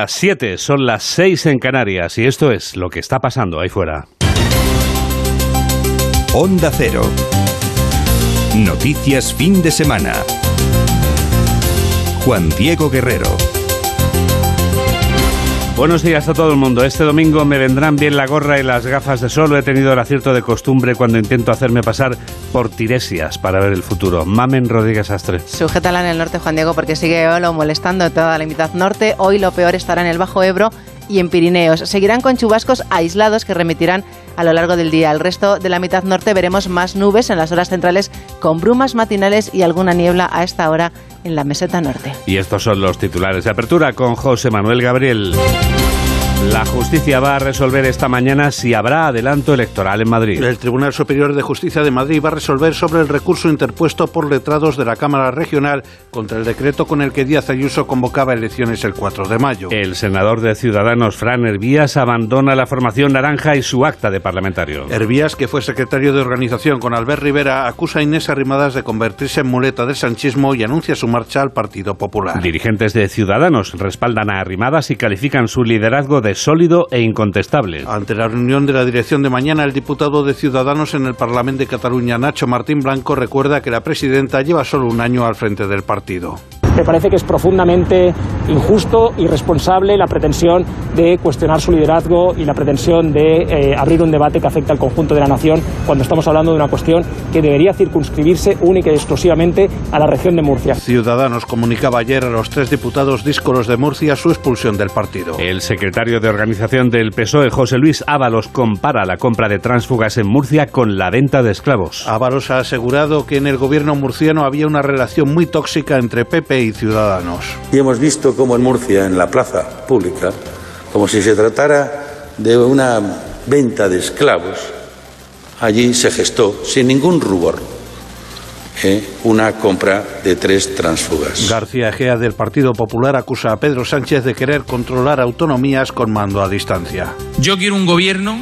Las 7 son las 6 en Canarias y esto es lo que está pasando ahí fuera. Onda Cero. Noticias fin de semana. Juan Diego Guerrero. Buenos días a todo el mundo. Este domingo me vendrán bien la gorra y las gafas de sol. He tenido el acierto de costumbre cuando intento hacerme pasar por Tiresias para ver el futuro. Mamen Rodríguez Astre. Sujétala en el norte, Juan Diego, porque sigue Eolo molestando en toda la mitad norte. Hoy lo peor estará en el Bajo Ebro y en Pirineos. Seguirán con chubascos aislados que remitirán a lo largo del día. El resto de la mitad norte veremos más nubes en las horas centrales con brumas matinales y alguna niebla a esta hora en la meseta norte. Y estos son los titulares de apertura con José Manuel Gabriel. La justicia va a resolver esta mañana si habrá adelanto electoral en Madrid. El Tribunal Superior de Justicia de Madrid va a resolver sobre el recurso interpuesto por letrados de la Cámara Regional contra el decreto con el que Díaz Ayuso convocaba elecciones el 4 de mayo. El senador de Ciudadanos, Fran Hervías, abandona la formación naranja y su acta de parlamentario. Hervías, que fue secretario de organización con Albert Rivera, acusa a Inés Arrimadas de convertirse en muleta del sanchismo y anuncia su marcha al Partido Popular. Dirigentes de Ciudadanos respaldan a Arrimadas y califican su liderazgo de sólido e incontestable. Ante la reunión de la dirección de mañana, el diputado de Ciudadanos en el Parlamento de Cataluña, Nacho Martín Blanco, recuerda que la presidenta lleva solo un año al frente del partido. Me parece que es profundamente injusto y responsable la pretensión de cuestionar su liderazgo y la pretensión de eh, abrir un debate que afecta al conjunto de la nación cuando estamos hablando de una cuestión que debería circunscribirse única y exclusivamente a la región de Murcia. Ciudadanos comunicaba ayer a los tres diputados díscolos de Murcia su expulsión del partido. El secretario de organización del PSOE, José Luis Ábalos, compara la compra de tránsfugas en Murcia con la venta de esclavos. Ábalos ha asegurado que en el gobierno murciano había una relación muy tóxica entre PP y Ciudadanos. Y hemos visto cómo en Murcia, en la plaza pública, como si se tratara de una venta de esclavos, allí se gestó, sin ningún rubor, ¿eh? una compra de tres transfugas. García Egea del Partido Popular acusa a Pedro Sánchez de querer controlar autonomías con mando a distancia. Yo quiero un gobierno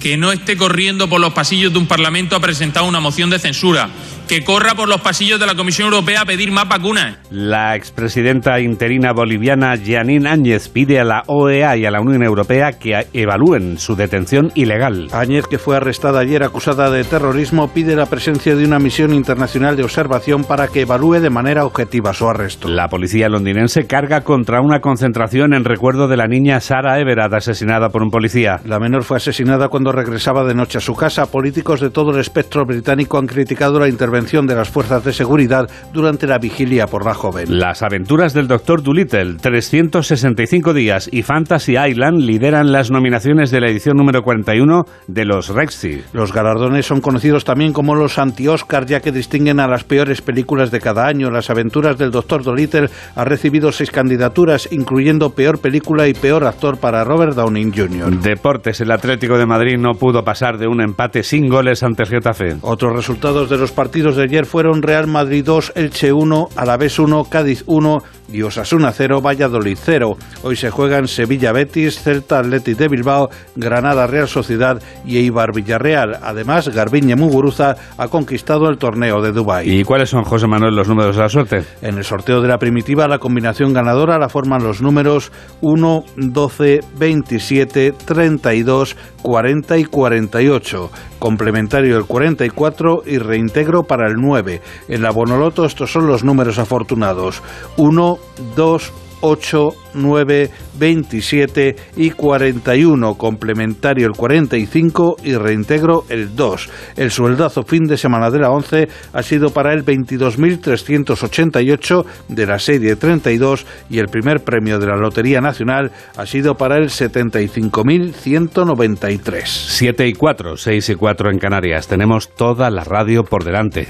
que no esté corriendo por los pasillos de un Parlamento a presentar una moción de censura, que corra por los pasillos de la Comisión Europea a pedir más vacunas. La expresidenta interina boliviana Janine Áñez pide a la OEA y a la Unión Europea que evalúen su detención ilegal. Áñez, que fue arrestada ayer acusada de terrorismo, pide la presencia de una misión internacional de observación para que evalúe de manera objetiva su arresto. La policía londinense carga contra una concentración en recuerdo de la niña Sara Everard, asesinada por un policía. La menor fue asesinada cuando regresaba de noche a su casa. Políticos de todo el espectro británico han criticado la intervención de las fuerzas de seguridad durante la vigilia por la joven. Las aventuras del Dr. Dolittle, 365 días y Fantasy Island lideran las nominaciones de la edición número 41 de los Rexy. Los galardones son conocidos también como los anti-Oscar, ya que distinguen a las peores películas de cada año. Las aventuras del Dr. Dolittle ha recibido seis candidaturas, incluyendo peor película y peor actor para Robert Downing Jr. Deportes, el Atlético de Madrid no pudo pasar de un empate sin goles ante Getafe. Otros resultados de los partidos de ayer fueron Real Madrid 2, Elche 1, Alavés 1, Cádiz 1 y Osasuna 0, Valladolid 0. Hoy se juegan Sevilla Betis, Celta Athletic de Bilbao, Granada Real Sociedad y Eibar Villarreal. Además, Garbiñe Muguruza ha conquistado el torneo de Dubái. ¿Y cuáles son, José Manuel, los números de la suerte? En el sorteo de la primitiva, la combinación ganadora la forman los números 1, 12, 27, 32, 40 y 48. Complementario el 44 y reintegro para el 9. En la Bonoloto estos son los números afortunados. 1, 2, 8, 9, 27 y 41, complementario el 45 y reintegro el 2. El sueldazo fin de semana de la 11 ha sido para el 22.388 de la serie 32 y el primer premio de la Lotería Nacional ha sido para el 75.193. 7 y 4, 6 y 4 en Canarias. Tenemos toda la radio por delante.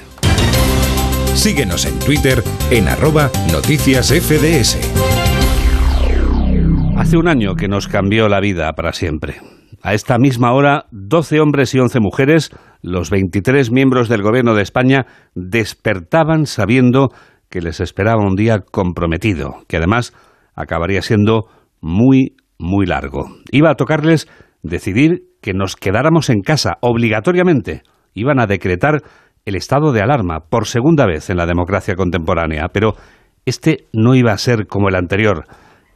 Síguenos en Twitter en arroba noticias FDS. Hace un año que nos cambió la vida para siempre. A esta misma hora, 12 hombres y 11 mujeres, los 23 miembros del Gobierno de España, despertaban sabiendo que les esperaba un día comprometido, que además acabaría siendo muy, muy largo. Iba a tocarles decidir que nos quedáramos en casa obligatoriamente. Iban a decretar el estado de alarma por segunda vez en la democracia contemporánea, pero este no iba a ser como el anterior.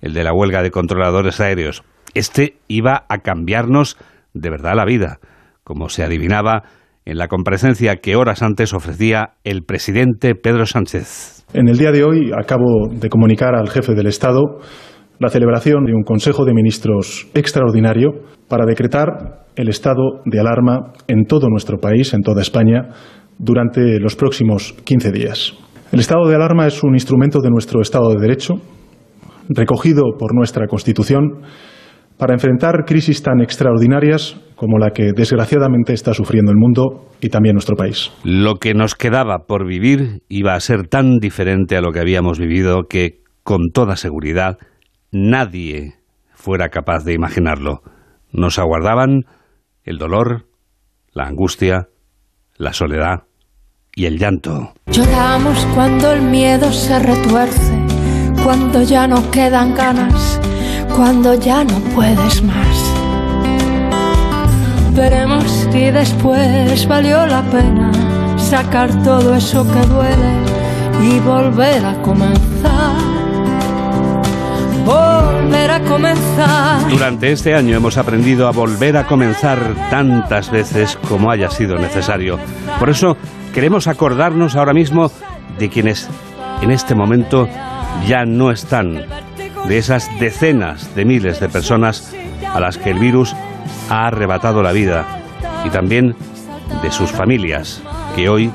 El de la huelga de controladores aéreos. Este iba a cambiarnos de verdad la vida, como se adivinaba en la comparecencia que horas antes ofrecía el presidente Pedro Sánchez. En el día de hoy acabo de comunicar al jefe del Estado la celebración de un Consejo de Ministros extraordinario para decretar el estado de alarma en todo nuestro país, en toda España, durante los próximos 15 días. El estado de alarma es un instrumento de nuestro Estado de Derecho, recogido por nuestra Constitución, para enfrentar crisis tan extraordinarias como la que desgraciadamente está sufriendo el mundo y también nuestro país. Lo que nos quedaba por vivir iba a ser tan diferente a lo que habíamos vivido que, con toda seguridad, nadie fuera capaz de imaginarlo. Nos aguardaban el dolor, la angustia, la soledad y el llanto. Lloramos cuando el miedo se retuerce, cuando ya no quedan ganas, cuando ya no puedes más. Veremos si después valió la pena sacar todo eso que duele y volver a comenzar. Volver a comenzar. Durante este año hemos aprendido a volver a comenzar tantas veces como haya sido necesario. Por eso queremos acordarnos ahora mismo de quienes en este momento ya no están, de esas decenas de miles de personas a las que el virus ha arrebatado la vida y también de sus familias que hoy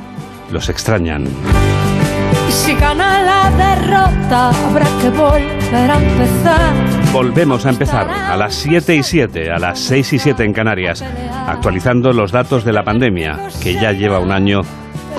los extrañan. Y si gana la derrota, habrá que volver a empezar. Volvemos a empezar a las 7 y 7, a las 6 y 7 en Canarias, actualizando los datos de la pandemia, que ya lleva un año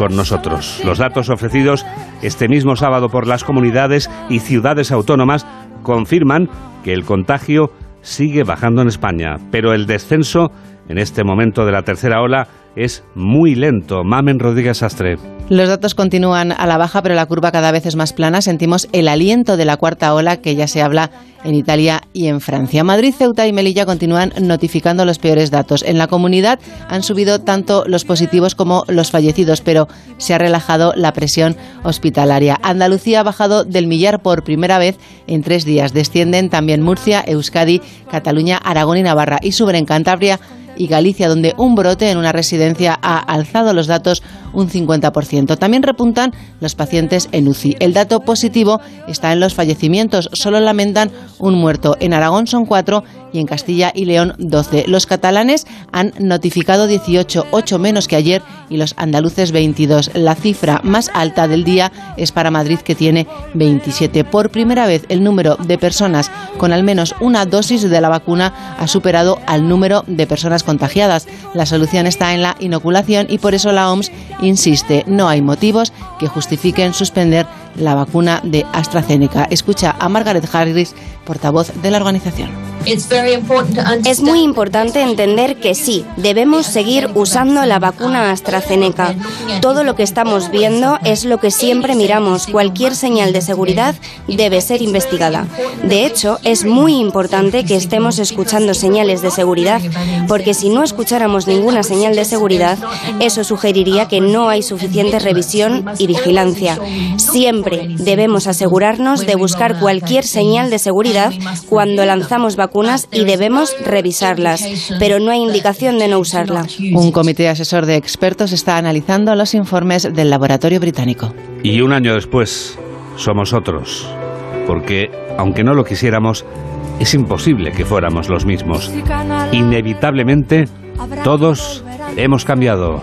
con nosotros. Los datos ofrecidos este mismo sábado por las comunidades y ciudades autónomas confirman que el contagio sigue bajando en España, pero el descenso en este momento de la tercera ola es muy lento. Mamen Rodríguez Astre. Los datos continúan a la baja, pero la curva cada vez es más plana. Sentimos el aliento de la cuarta ola que ya se habla en Italia y en Francia. Madrid, Ceuta y Melilla continúan notificando los peores datos. En la comunidad han subido tanto los positivos como los fallecidos, pero se ha relajado la presión hospitalaria. Andalucía ha bajado del millar por primera vez en tres días. Descienden también Murcia, Euskadi, Cataluña, Aragón y Navarra. Y suben en Cantabria y Galicia, donde un brote en una residencia ha alzado los datos un 50%. También repuntan los pacientes en UCI. El dato positivo está en los fallecimientos. Solo lamentan un muerto. En Aragón son cuatro y en Castilla y León 12. Los catalanes han notificado 18, 8 menos que ayer, y los andaluces 22. La cifra más alta del día es para Madrid, que tiene 27. Por primera vez, el número de personas con al menos una dosis de la vacuna ha superado al número de personas contagiadas. La solución está en la inoculación y por eso la OMS insiste, no hay motivos que justifiquen suspender la vacuna de AstraZeneca. Escucha a Margaret Harris, portavoz de la organización. Es muy importante entender que sí, debemos seguir usando la vacuna AstraZeneca. Todo lo que estamos viendo es lo que siempre miramos. Cualquier señal de seguridad debe ser investigada. De hecho, es muy importante que estemos escuchando señales de seguridad, porque si no escucháramos ninguna señal de seguridad, eso sugeriría que no hay suficiente revisión y vigilancia. Siempre debemos asegurarnos de buscar cualquier señal de seguridad cuando lanzamos vacunas y debemos revisarlas, pero no hay indicación de no usarla. Un comité asesor de expertos está analizando los informes del laboratorio británico. Y un año después somos otros, porque aunque no lo quisiéramos, es imposible que fuéramos los mismos. Inevitablemente, todos hemos cambiado.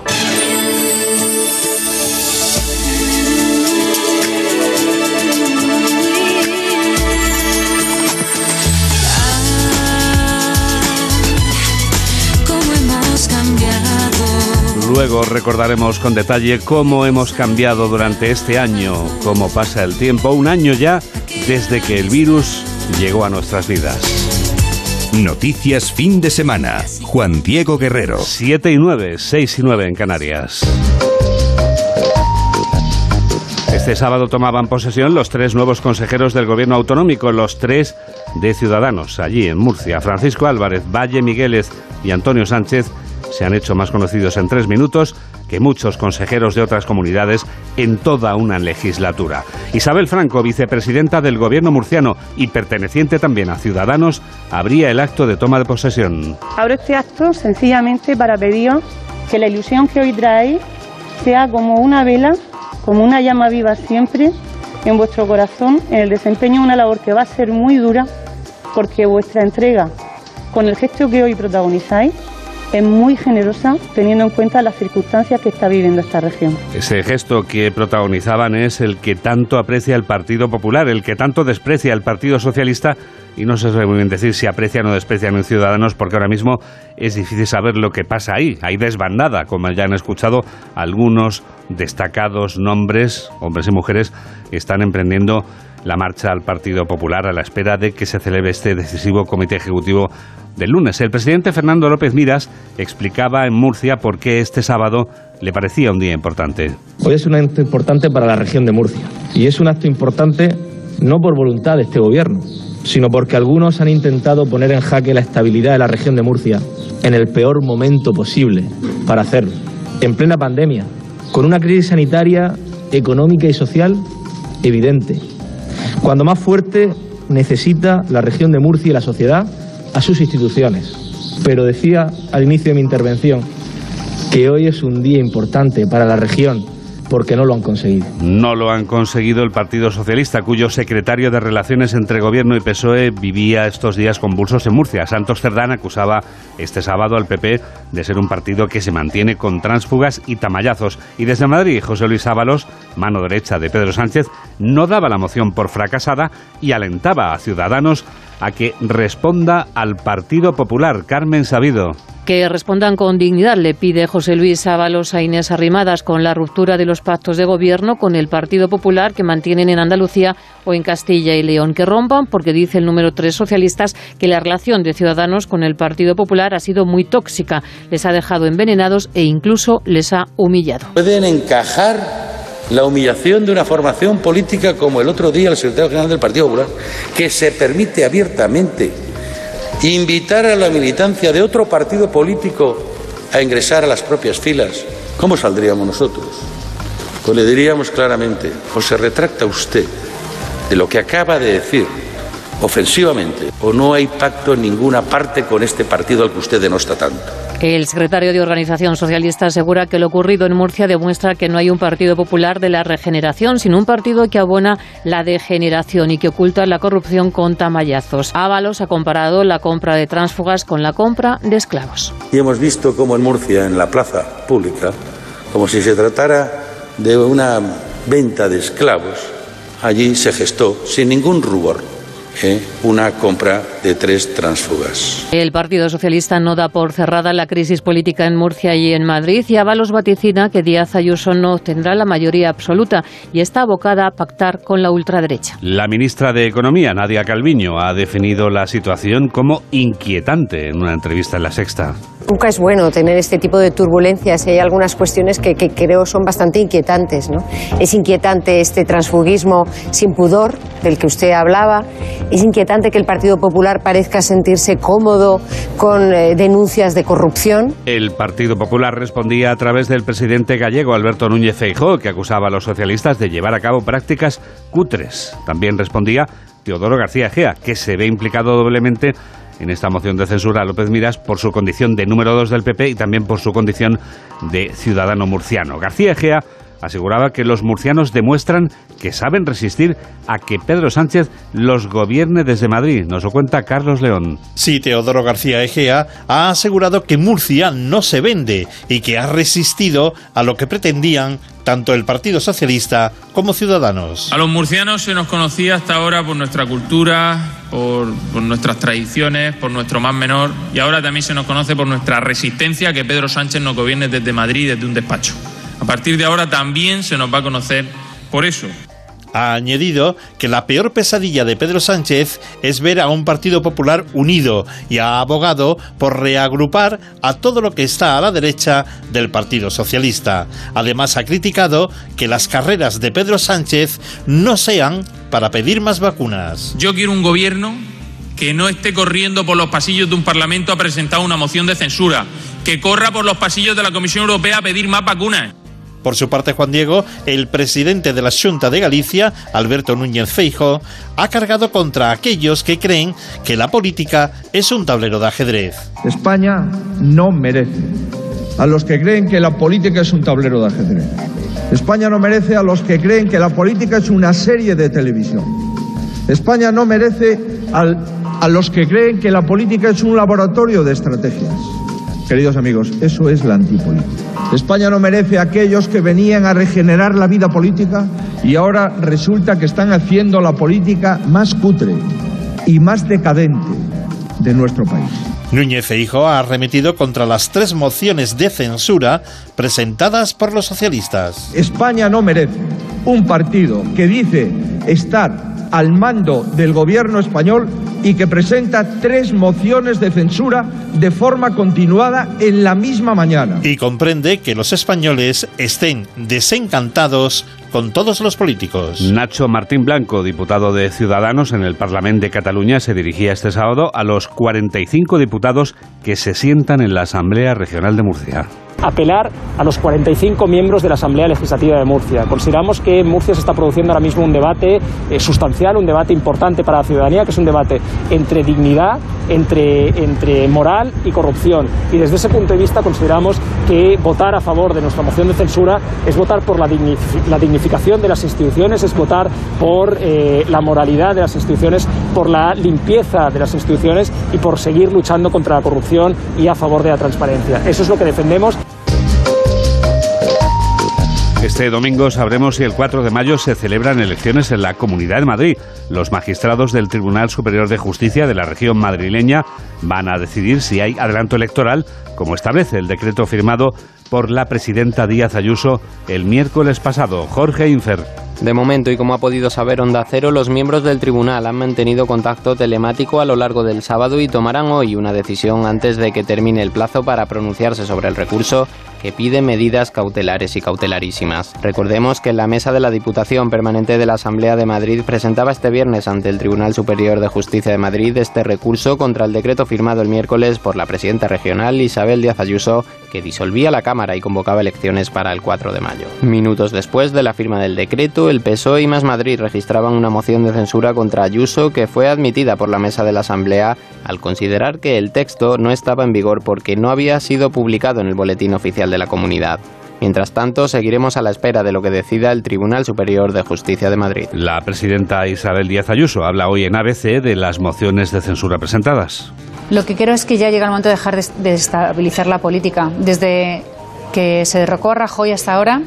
Luego recordaremos con detalle cómo hemos cambiado durante este año, cómo pasa el tiempo, un año ya desde que el virus llegó a nuestras vidas. Noticias fin de semana. Juan Diego Guerrero. 7 y 9, 6 y 9 en Canarias. Este sábado tomaban posesión los tres nuevos consejeros del gobierno autonómico, los tres de Ciudadanos, allí en Murcia. Francisco Álvarez, Valle Migueles y Antonio Sánchez se han hecho más conocidos en tres minutos que muchos consejeros de otras comunidades en toda una legislatura. Isabel Franco, vicepresidenta del gobierno murciano y perteneciente también a Ciudadanos, abría el acto de toma de posesión. Abro este acto sencillamente para pedir que la ilusión que hoy trae sea como una vela, como una llama viva siempre en vuestro corazón, en el desempeño de una labor que va a ser muy dura, porque vuestra entrega, con el gesto que hoy protagonizáis, es muy generosa teniendo en cuenta las circunstancias que está viviendo esta región. Ese gesto que protagonizaban es el que tanto aprecia el Partido Popular, el que tanto desprecia el Partido Socialista y no se sabe muy bien decir si aprecian o desprecian a Ciudadanos porque ahora mismo es difícil saber lo que pasa ahí. Hay desbandada, como ya han escuchado algunos destacados nombres, hombres y mujeres, están emprendiendo la marcha al Partido Popular a la espera de que se celebre este decisivo comité ejecutivo del lunes. El presidente Fernando López Miras explicaba en Murcia por qué este sábado le parecía un día importante. Hoy es un acto importante para la región de Murcia y es un acto importante no por voluntad de este gobierno, sino porque algunos han intentado poner en jaque la estabilidad de la región de Murcia en el peor momento posible para hacerlo, en plena pandemia, con una crisis sanitaria, económica y social evidente, cuando más fuerte necesita la región de Murcia y la sociedad a sus instituciones. Pero decía al inicio de mi intervención que hoy es un día importante para la región porque no lo han conseguido. No lo han conseguido el Partido Socialista, cuyo secretario de Relaciones entre Gobierno y PSOE vivía estos días convulsos en Murcia. Santos Cerdán acusaba este sábado al PP de ser un partido que se mantiene con tránsfugas y tamayazos. Y desde Madrid, José Luis Ábalos, mano derecha de Pedro Sánchez, no daba la moción por fracasada y alentaba a Ciudadanos a que responda al Partido Popular. Carmen Sabido que respondan con dignidad, le pide José Luis Ábalos a Inés Arrimadas con la ruptura de los pactos de gobierno con el Partido Popular que mantienen en Andalucía o en Castilla y León. Que rompan porque dice el número tres socialistas que la relación de Ciudadanos con el Partido Popular ha sido muy tóxica, les ha dejado envenenados e incluso les ha humillado. Pueden encajar la humillación de una formación política como el otro día el secretario general del Partido Popular, que se permite abiertamente invitar a la militancia de otro partido político a ingresar a las propias filas, ¿cómo saldríamos nosotros? Pues le diríamos claramente, o se retracta usted de lo que acaba de decir ofensivamente, o no hay pacto en ninguna parte con este partido al que usted denosta tanto. El secretario de Organización Socialista asegura que lo ocurrido en Murcia demuestra que no hay un Partido Popular de la regeneración, sino un partido que abona la degeneración y que oculta la corrupción con tamayazos. Ábalos ha comparado la compra de tránsfugas con la compra de esclavos. Y hemos visto cómo en Murcia, en la plaza pública, como si se tratara de una venta de esclavos, allí se gestó sin ningún rubor ¿eh? una compra de tres transfugas. El Partido Socialista no da por cerrada la crisis política en Murcia y en Madrid y Avalos vaticina que Díaz Ayuso no obtendrá la mayoría absoluta y está abocada a pactar con la ultraderecha. La ministra de Economía, Nadia Calviño, ha definido la situación como inquietante en una entrevista en La Sexta. Nunca es bueno tener este tipo de turbulencias y hay algunas cuestiones que, creo son bastante inquietantes. ¿no? Es inquietante este transfugismo sin pudor del que usted hablaba. Es inquietante que el Partido Popular parezca sentirse cómodo con eh, denuncias de corrupción. El Partido Popular respondía a través del presidente gallego Alberto Núñez Feijóo, que acusaba a los socialistas de llevar a cabo prácticas cutres. También respondía Teodoro García Gea, que se ve implicado doblemente en esta moción de censura López Miras por su condición de número dos del PP y también por su condición de ciudadano murciano. García Egea aseguraba que los murcianos demuestran que saben resistir a que Pedro Sánchez los gobierne desde Madrid. Nos lo cuenta Carlos León. Sí, Teodoro García Egea ha asegurado que Murcia no se vende y que ha resistido a lo que pretendían tanto el Partido Socialista como Ciudadanos. A los murcianos se nos conocía hasta ahora por nuestra cultura, por, por, nuestras tradiciones, por nuestro más menor y ahora también se nos conoce por nuestra resistencia a que Pedro Sánchez nos gobierne desde Madrid, desde un despacho. A partir de ahora también se nos va a conocer por eso. Ha añadido que la peor pesadilla de Pedro Sánchez es ver a un Partido Popular unido y ha abogado por reagrupar a todo lo que está a la derecha del Partido Socialista. Además ha criticado que las carreras de Pedro Sánchez no sean para pedir más vacunas. Yo quiero un gobierno que no esté corriendo por los pasillos de un Parlamento a presentar una moción de censura, que corra por los pasillos de la Comisión Europea a pedir más vacunas. Por su parte, Juan Diego, el presidente de la Junta de Galicia, Alberto Núñez Feijo, ha cargado contra aquellos que creen que la política es un tablero de ajedrez. España no merece a los que creen que la política es un tablero de ajedrez. España no merece a los que creen que la política es una serie de televisión. España no merece a los que creen que la política es un laboratorio de estrategias. Queridos amigos, eso es la antipolítica. España no merece a aquellos que venían a regenerar la vida política y ahora resulta que están haciendo la política más cutre y más decadente de nuestro país. Núñez Feijo ha arremetido contra las tres mociones de censura presentadas por los socialistas. España no merece un partido que dice estar al mando del gobierno español y que presenta tres mociones de censura de forma continuada en la misma mañana. Y comprende que los españoles estén desencantados con todos los políticos. Nacho Martín Blanco, diputado de Ciudadanos en el Parlamento de Cataluña, se dirigía este sábado a los 45 diputados que se sientan en la Asamblea Regional de Murcia apelar a los 45 miembros de la Asamblea Legislativa de Murcia. Consideramos que en Murcia se está produciendo ahora mismo un debate eh, sustancial, un debate importante para la ciudadanía, que es un debate entre dignidad, entre, entre moral y corrupción. Y desde ese punto de vista consideramos que votar a favor de nuestra moción de censura es votar por la, la dignificación de las instituciones, es votar por eh, la moralidad de las instituciones, por la limpieza de las instituciones y por seguir luchando contra la corrupción y a favor de la transparencia. Eso es lo que defendemos. Este domingo sabremos si el 4 de mayo se celebran elecciones en la Comunidad de Madrid. Los magistrados del Tribunal Superior de Justicia de la región madrileña van a decidir si hay adelanto electoral, como establece el decreto firmado por la presidenta Díaz Ayuso el miércoles pasado. Jorge Infer. De momento, y como ha podido saber Onda Cero, los miembros del tribunal han mantenido contacto telemático a lo largo del sábado y tomarán hoy una decisión antes de que termine el plazo para pronunciarse sobre el recurso que pide medidas cautelares y cautelarísimas. Recordemos que la mesa de la Diputación Permanente de la Asamblea de Madrid presentaba este viernes ante el Tribunal Superior de Justicia de Madrid este recurso contra el decreto firmado el miércoles por la presidenta regional Isabel Díaz Ayuso que disolvía la Cámara y convocaba elecciones para el 4 de mayo. Minutos después de la firma del decreto, el PSOE y Más Madrid registraban una moción de censura contra Ayuso que fue admitida por la mesa de la Asamblea al considerar que el texto no estaba en vigor porque no había sido publicado en el Boletín Oficial de la Comunidad. Mientras tanto, seguiremos a la espera de lo que decida el Tribunal Superior de Justicia de Madrid. La presidenta Isabel Díaz Ayuso habla hoy en ABC de las mociones de censura presentadas. Lo que creo es que ya llega el momento de dejar de estabilizar la política. Desde que se derrocó a Rajoy hasta ahora,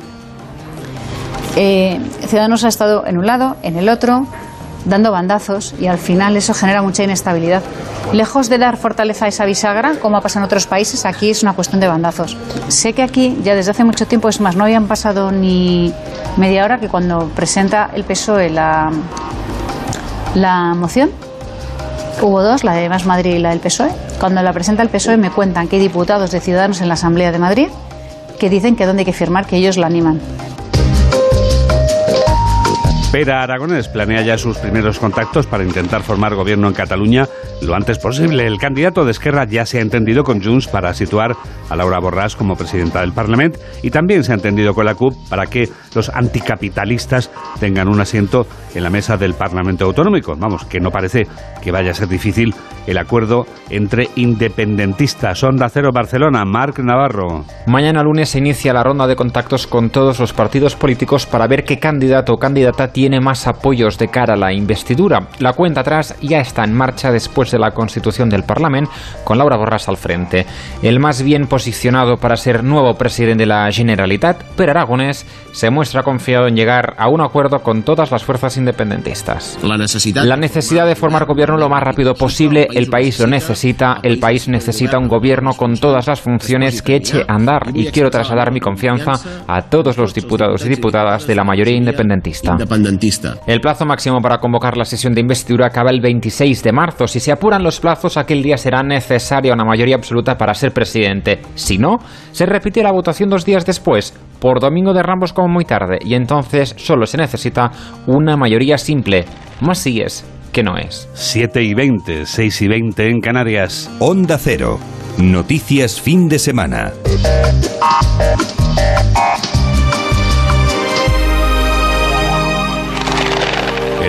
eh, Ciudadanos ha estado en un lado, en el otro, dando bandazos y al final eso genera mucha inestabilidad. Lejos de dar fortaleza a esa bisagra, como ha pasado en otros países, aquí es una cuestión de bandazos. Sé que aquí ya desde hace mucho tiempo, es más, no habían pasado ni media hora que cuando presenta el PSOE la, la moción, hubo dos, la de Más Madrid y la del PSOE. Cuando la presenta el PSOE me cuentan que hay diputados de Ciudadanos en la Asamblea de Madrid que dicen que dónde hay que firmar, que ellos la animan. Pera Aragonés planea ya sus primeros contactos para intentar formar gobierno en Cataluña lo antes posible. El candidato de Esquerra ya se ha entendido con Junts para situar a Laura Borràs como presidenta del Parlamento y también se ha entendido con la CUP para que los anticapitalistas tengan un asiento en la mesa del Parlamento Autonómico. Vamos, que no parece que vaya a ser difícil el acuerdo entre independentistas. Onda Cero Barcelona, Marc Navarro. Mañana lunes se inicia la ronda de contactos con todos los partidos políticos para ver qué candidato o candidata tiene más apoyos de cara a la investidura. La cuenta atrás ya está en marcha después de la constitución del Parlamento, con Laura Borras al frente. El más bien posicionado para ser nuevo presidente de la Generalitat, Per Aragonés, se muestra confiado en llegar a un acuerdo con todas las fuerzas independentistas. La necesidad, la necesidad de formar gobierno lo más rápido posible, el país lo necesita, el país necesita un gobierno con todas las funciones que eche a andar y quiero trasladar mi confianza a todos los diputados y diputadas de la mayoría independentista. El plazo máximo para convocar la sesión de investidura acaba el 26 de marzo. Si se apuran los plazos, aquel día será necesaria una mayoría absoluta para ser presidente. Si no, se repite la votación dos días después, por Domingo de Ramos como muy tarde, y entonces solo se necesita una mayoría simple. Más es que no es. 7 y 20, 6 y 20 en Canarias. Onda Cero. Noticias fin de semana.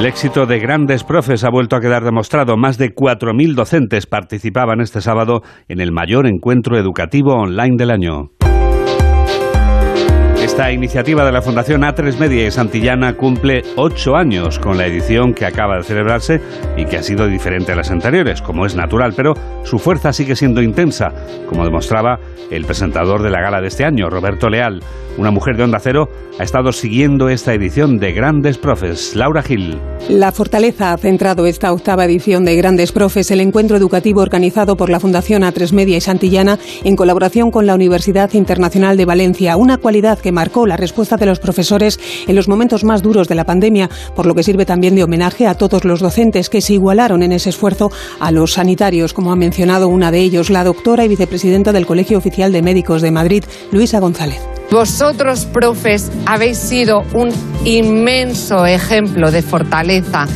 El éxito de grandes profes ha vuelto a quedar demostrado. Más de 4.000 docentes participaban este sábado en el mayor encuentro educativo online del año. Esta iniciativa de la Fundación A3 Media y Santillana cumple ocho años con la edición que acaba de celebrarse y que ha sido diferente a las anteriores, como es natural, pero su fuerza sigue siendo intensa, como demostraba el presentador de la gala de este año, Roberto Leal. Una mujer de Onda Cero ha estado siguiendo esta edición de Grandes Profes. Laura Gil. La Fortaleza ha centrado esta octava edición de Grandes Profes, el encuentro educativo organizado por la Fundación A3 Media y Santillana en colaboración con la Universidad Internacional de Valencia, una cualidad que marcó la respuesta de los profesores en los momentos más duros de la pandemia, por lo que sirve también de homenaje a todos los docentes que se igualaron en ese esfuerzo a los sanitarios, como ha mencionado una de ellos, la doctora y vicepresidenta del Colegio Oficial de Médicos de Madrid, Luisa González. Vosotros, profes, habéis sido un inmenso ejemplo de fortaleza,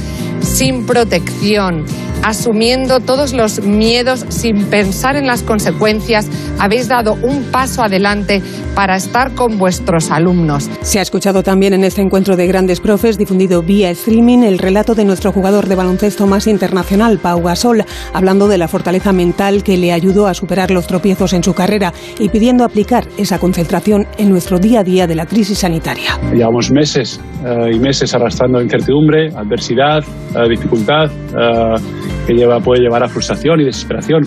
sin protección, asumiendo todos los miedos sin pensar en las consecuencias, habéis dado un paso adelante para estar con vuestros alumnos. Se ha escuchado también en este encuentro de grandes profes, difundido vía streaming, el relato de nuestro jugador de baloncesto más internacional, Pau Gasol, hablando de la fortaleza mental que le ayudó a superar los tropiezos en su carrera y pidiendo aplicar esa concentración en nuestro día a día de la crisis sanitaria. Llevamos meses eh, y meses arrastrando incertidumbre, adversidad, eh, dificultad. Eh, que lleva, puede llevar a frustración y desesperación.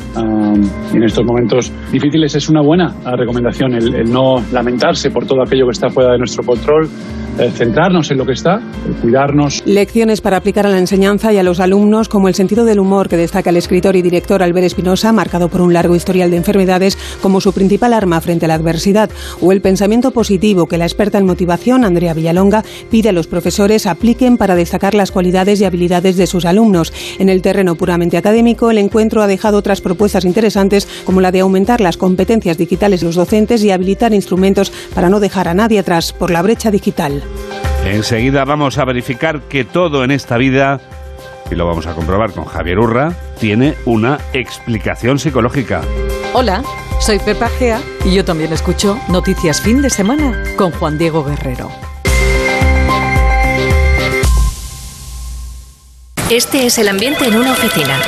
y en estos momentos difíciles es una buena recomendación el no lamentarse por todo aquello que está fuera de nuestro control, centrarnos en lo que está, cuidarnos. Lecciones para aplicar a la enseñanza y a los alumnos, como el sentido del humor que destaca el escritor y director Albert Espinosa, marcado por un largo historial de enfermedades, como su principal arma frente a la adversidad, o el pensamiento positivo que la experta en motivación, Andrea Villalonga, pide a los profesores apliquen para destacar las cualidades y habilidades de sus alumnos. En el terreno puramente académico, el encuentro ha dejado otras propuestas interesantes, como la de aumentar las competencias digitales de los docentes y habilitar instrumentos para no dejar a nadie atrás por la brecha digital. Enseguida vamos a verificar que todo en esta vida, y lo vamos a comprobar con Javier Urra, tiene una explicación psicológica. Hola, soy Pepa Gea y yo también escucho Noticias Fin de Semana con Juan Diego Guerrero. Este es el ambiente en una oficina.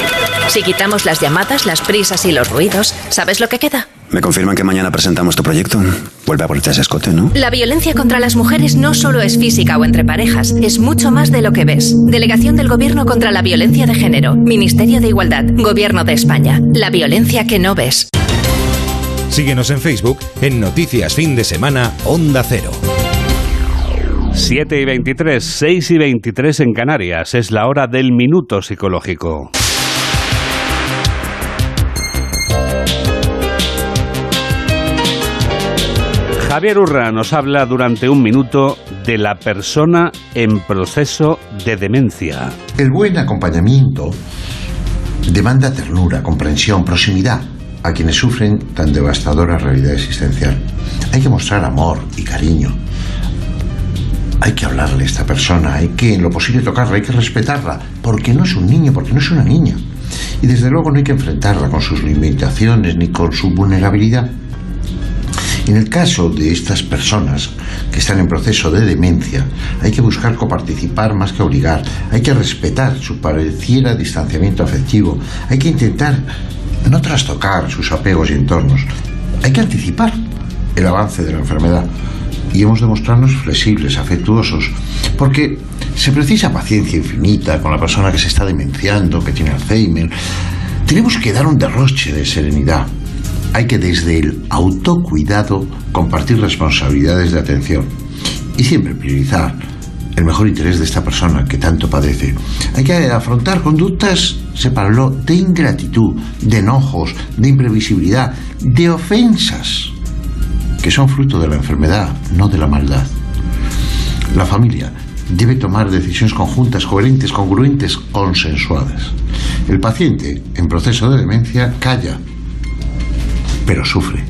Si quitamos las llamadas, las prisas y los ruidos, ¿sabes lo que queda? Me confirman que mañana presentamos tu proyecto. Vuelve a ponerte ese escote, ¿no? La violencia contra las mujeres no solo es física o entre parejas, es mucho más de lo que ves. Delegación del Gobierno contra la Violencia de Género, Ministerio de Igualdad, Gobierno de España. La violencia que no ves. Síguenos en Facebook en Noticias Fin de Semana Onda Cero. 7 y 23, 6 y 23 en Canarias. Es la hora del minuto psicológico. Javier Urra nos habla durante un minuto de la persona en proceso de demencia. El buen acompañamiento demanda ternura, comprensión, proximidad a quienes sufren tan devastadora realidad existencial. Hay que mostrar amor y cariño. Hay que hablarle a esta persona, hay que en lo posible tocarla, hay que respetarla, porque no es un niño, porque no es una niña. Y desde luego no hay que enfrentarla con sus limitaciones ni con su vulnerabilidad. En el caso de estas personas que están en proceso de demencia, hay que buscar coparticipar más que obligar, hay que respetar su pareciera distanciamiento afectivo, hay que intentar no trastocar sus apegos y entornos, hay que anticipar el avance de la enfermedad y hemos de mostrarnos flexibles, afectuosos, porque se precisa paciencia infinita con la persona que se está demenciando, que tiene Alzheimer. Tenemos que dar un derroche de serenidad, hay que desde el autocuidado compartir responsabilidades de atención y siempre priorizar el mejor interés de esta persona que tanto padece. Hay que afrontar conductas, separarlo, de ingratitud, de enojos, de imprevisibilidad, de ofensas, que son fruto de la enfermedad, no de la maldad. La familia debe tomar decisiones conjuntas, coherentes, congruentes, consensuadas. El paciente en proceso de demencia calla pero sufre.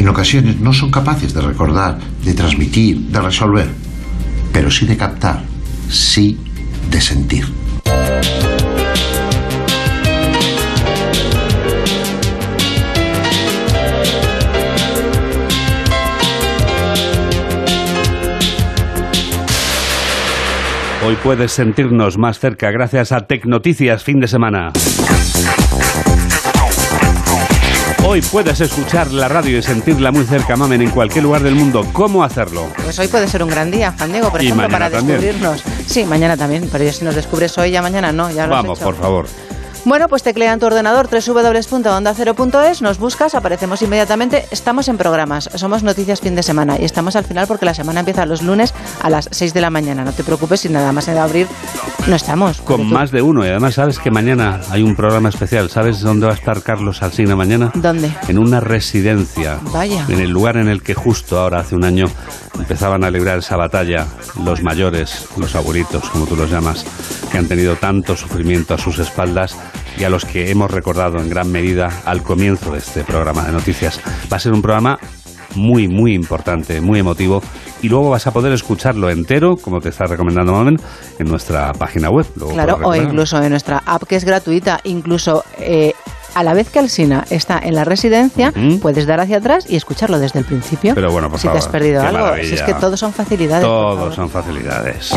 En ocasiones no son capaces de recordar, de transmitir, de resolver, pero sí de captar, sí de sentir. Hoy puedes sentirnos más cerca gracias a Tecnoticias fin de semana. Hoy puedes escuchar la radio y sentirla muy cerca, mamen, en cualquier lugar del mundo. ¿Cómo hacerlo? Pues hoy puede ser un gran día, Juan Diego, por Y ejemplo, para también. descubrirnos. Sí, mañana también, pero ya si nos descubres hoy, ya mañana no, ya lo has Vamos, hecho. por favor. Bueno, pues teclea en tu ordenador www.ondacero.es, nos buscas, aparecemos inmediatamente. Estamos en programas, somos Noticias Fin de Semana y estamos al final porque la semana empieza los lunes a las 6 de la mañana. No te preocupes, si nada más se va a abrir, no estamos. Con más de uno. Y además sabes que mañana hay un programa especial. ¿Sabes dónde va a estar Carlos Alsina mañana? ¿Dónde? En una residencia. Vaya. En el lugar en el que justo ahora, hace un año, empezaban a librar esa batalla los mayores, los abuelitos, como tú los llamas, que han tenido tanto sufrimiento a sus espaldas y a los que hemos recordado en gran medida al comienzo de este programa de noticias. Va a ser un programa muy, muy importante, muy emotivo. Y luego vas a poder escucharlo entero, como te está recomendando Mamen, en nuestra página web. Luego Claro, o incluso en nuestra app que es gratuita, incluso eh, a la vez que Alsina está en la residencia, puedes dar hacia atrás y escucharlo desde el principio. Pero bueno, por si favor, te has perdido algo, si es que todos son facilidades. Todos son facilidades.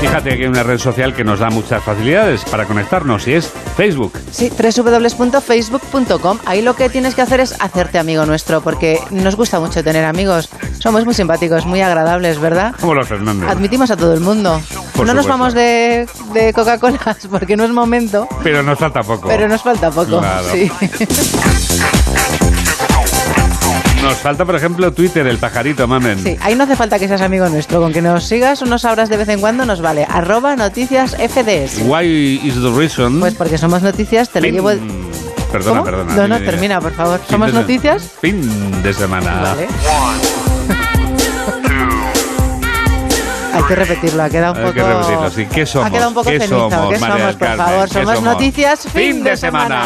Fíjate que hay una red social que nos da muchas facilidades para conectarnos y es Facebook. Sí, www.facebook.com. Ahí lo que tienes que hacer es hacerte amigo nuestro, porque nos gusta mucho tener amigos. Somos muy simpáticos, muy agradables, ¿verdad? Como los Fernández. Admitimos a todo el mundo. Por no nos supuesto. vamos de, de Coca-Cola porque no es momento, Pero nos falta poco. pero nos falta poco. Claro. Sí. Nos falta, por ejemplo, Twitter, el pajarito, mamen. Sí, ahí no hace falta que seas amigo nuestro, con que nos sigas unos abras de vez en cuando nos vale. Arroba noticias FDS. Why is the reason? Pues porque somos noticias, te lo llevo... Perdona, ¿Cómo? perdona. No, no, termina, por favor. Fin ¿Somos de noticias? Fin de semana. Vale. Hay que repetirlo, ha quedado un Hay poco... que repetirlo, sí. ¿Qué somos? Ha quedado un poco ¿Qué cenizo. somos, ¿Qué María somos, del por Carmen? favor? ¿Qué Somos somos? noticias fin de semana.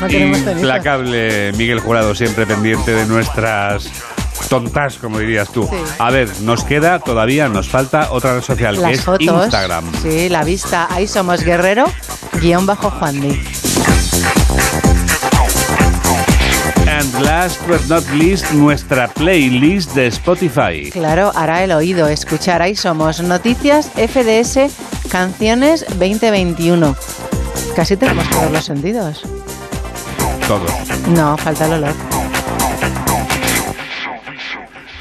No. Implacable Miguel Jurado, siempre pendiente de nuestras tontas, como dirías tú. Sí. A ver, nos queda todavía, nos falta otra red social, que es fotos. Instagram. Sí, la vista. Ahí somos Guerrero, guion bajo Juan Di. And last but not least, nuestra playlist de Spotify. Claro, hará el oído. Escuchar, ahí somos Noticias FDS Canciones 2021. Casi tenemos todos los sentidos. Todo. No, falta el olor.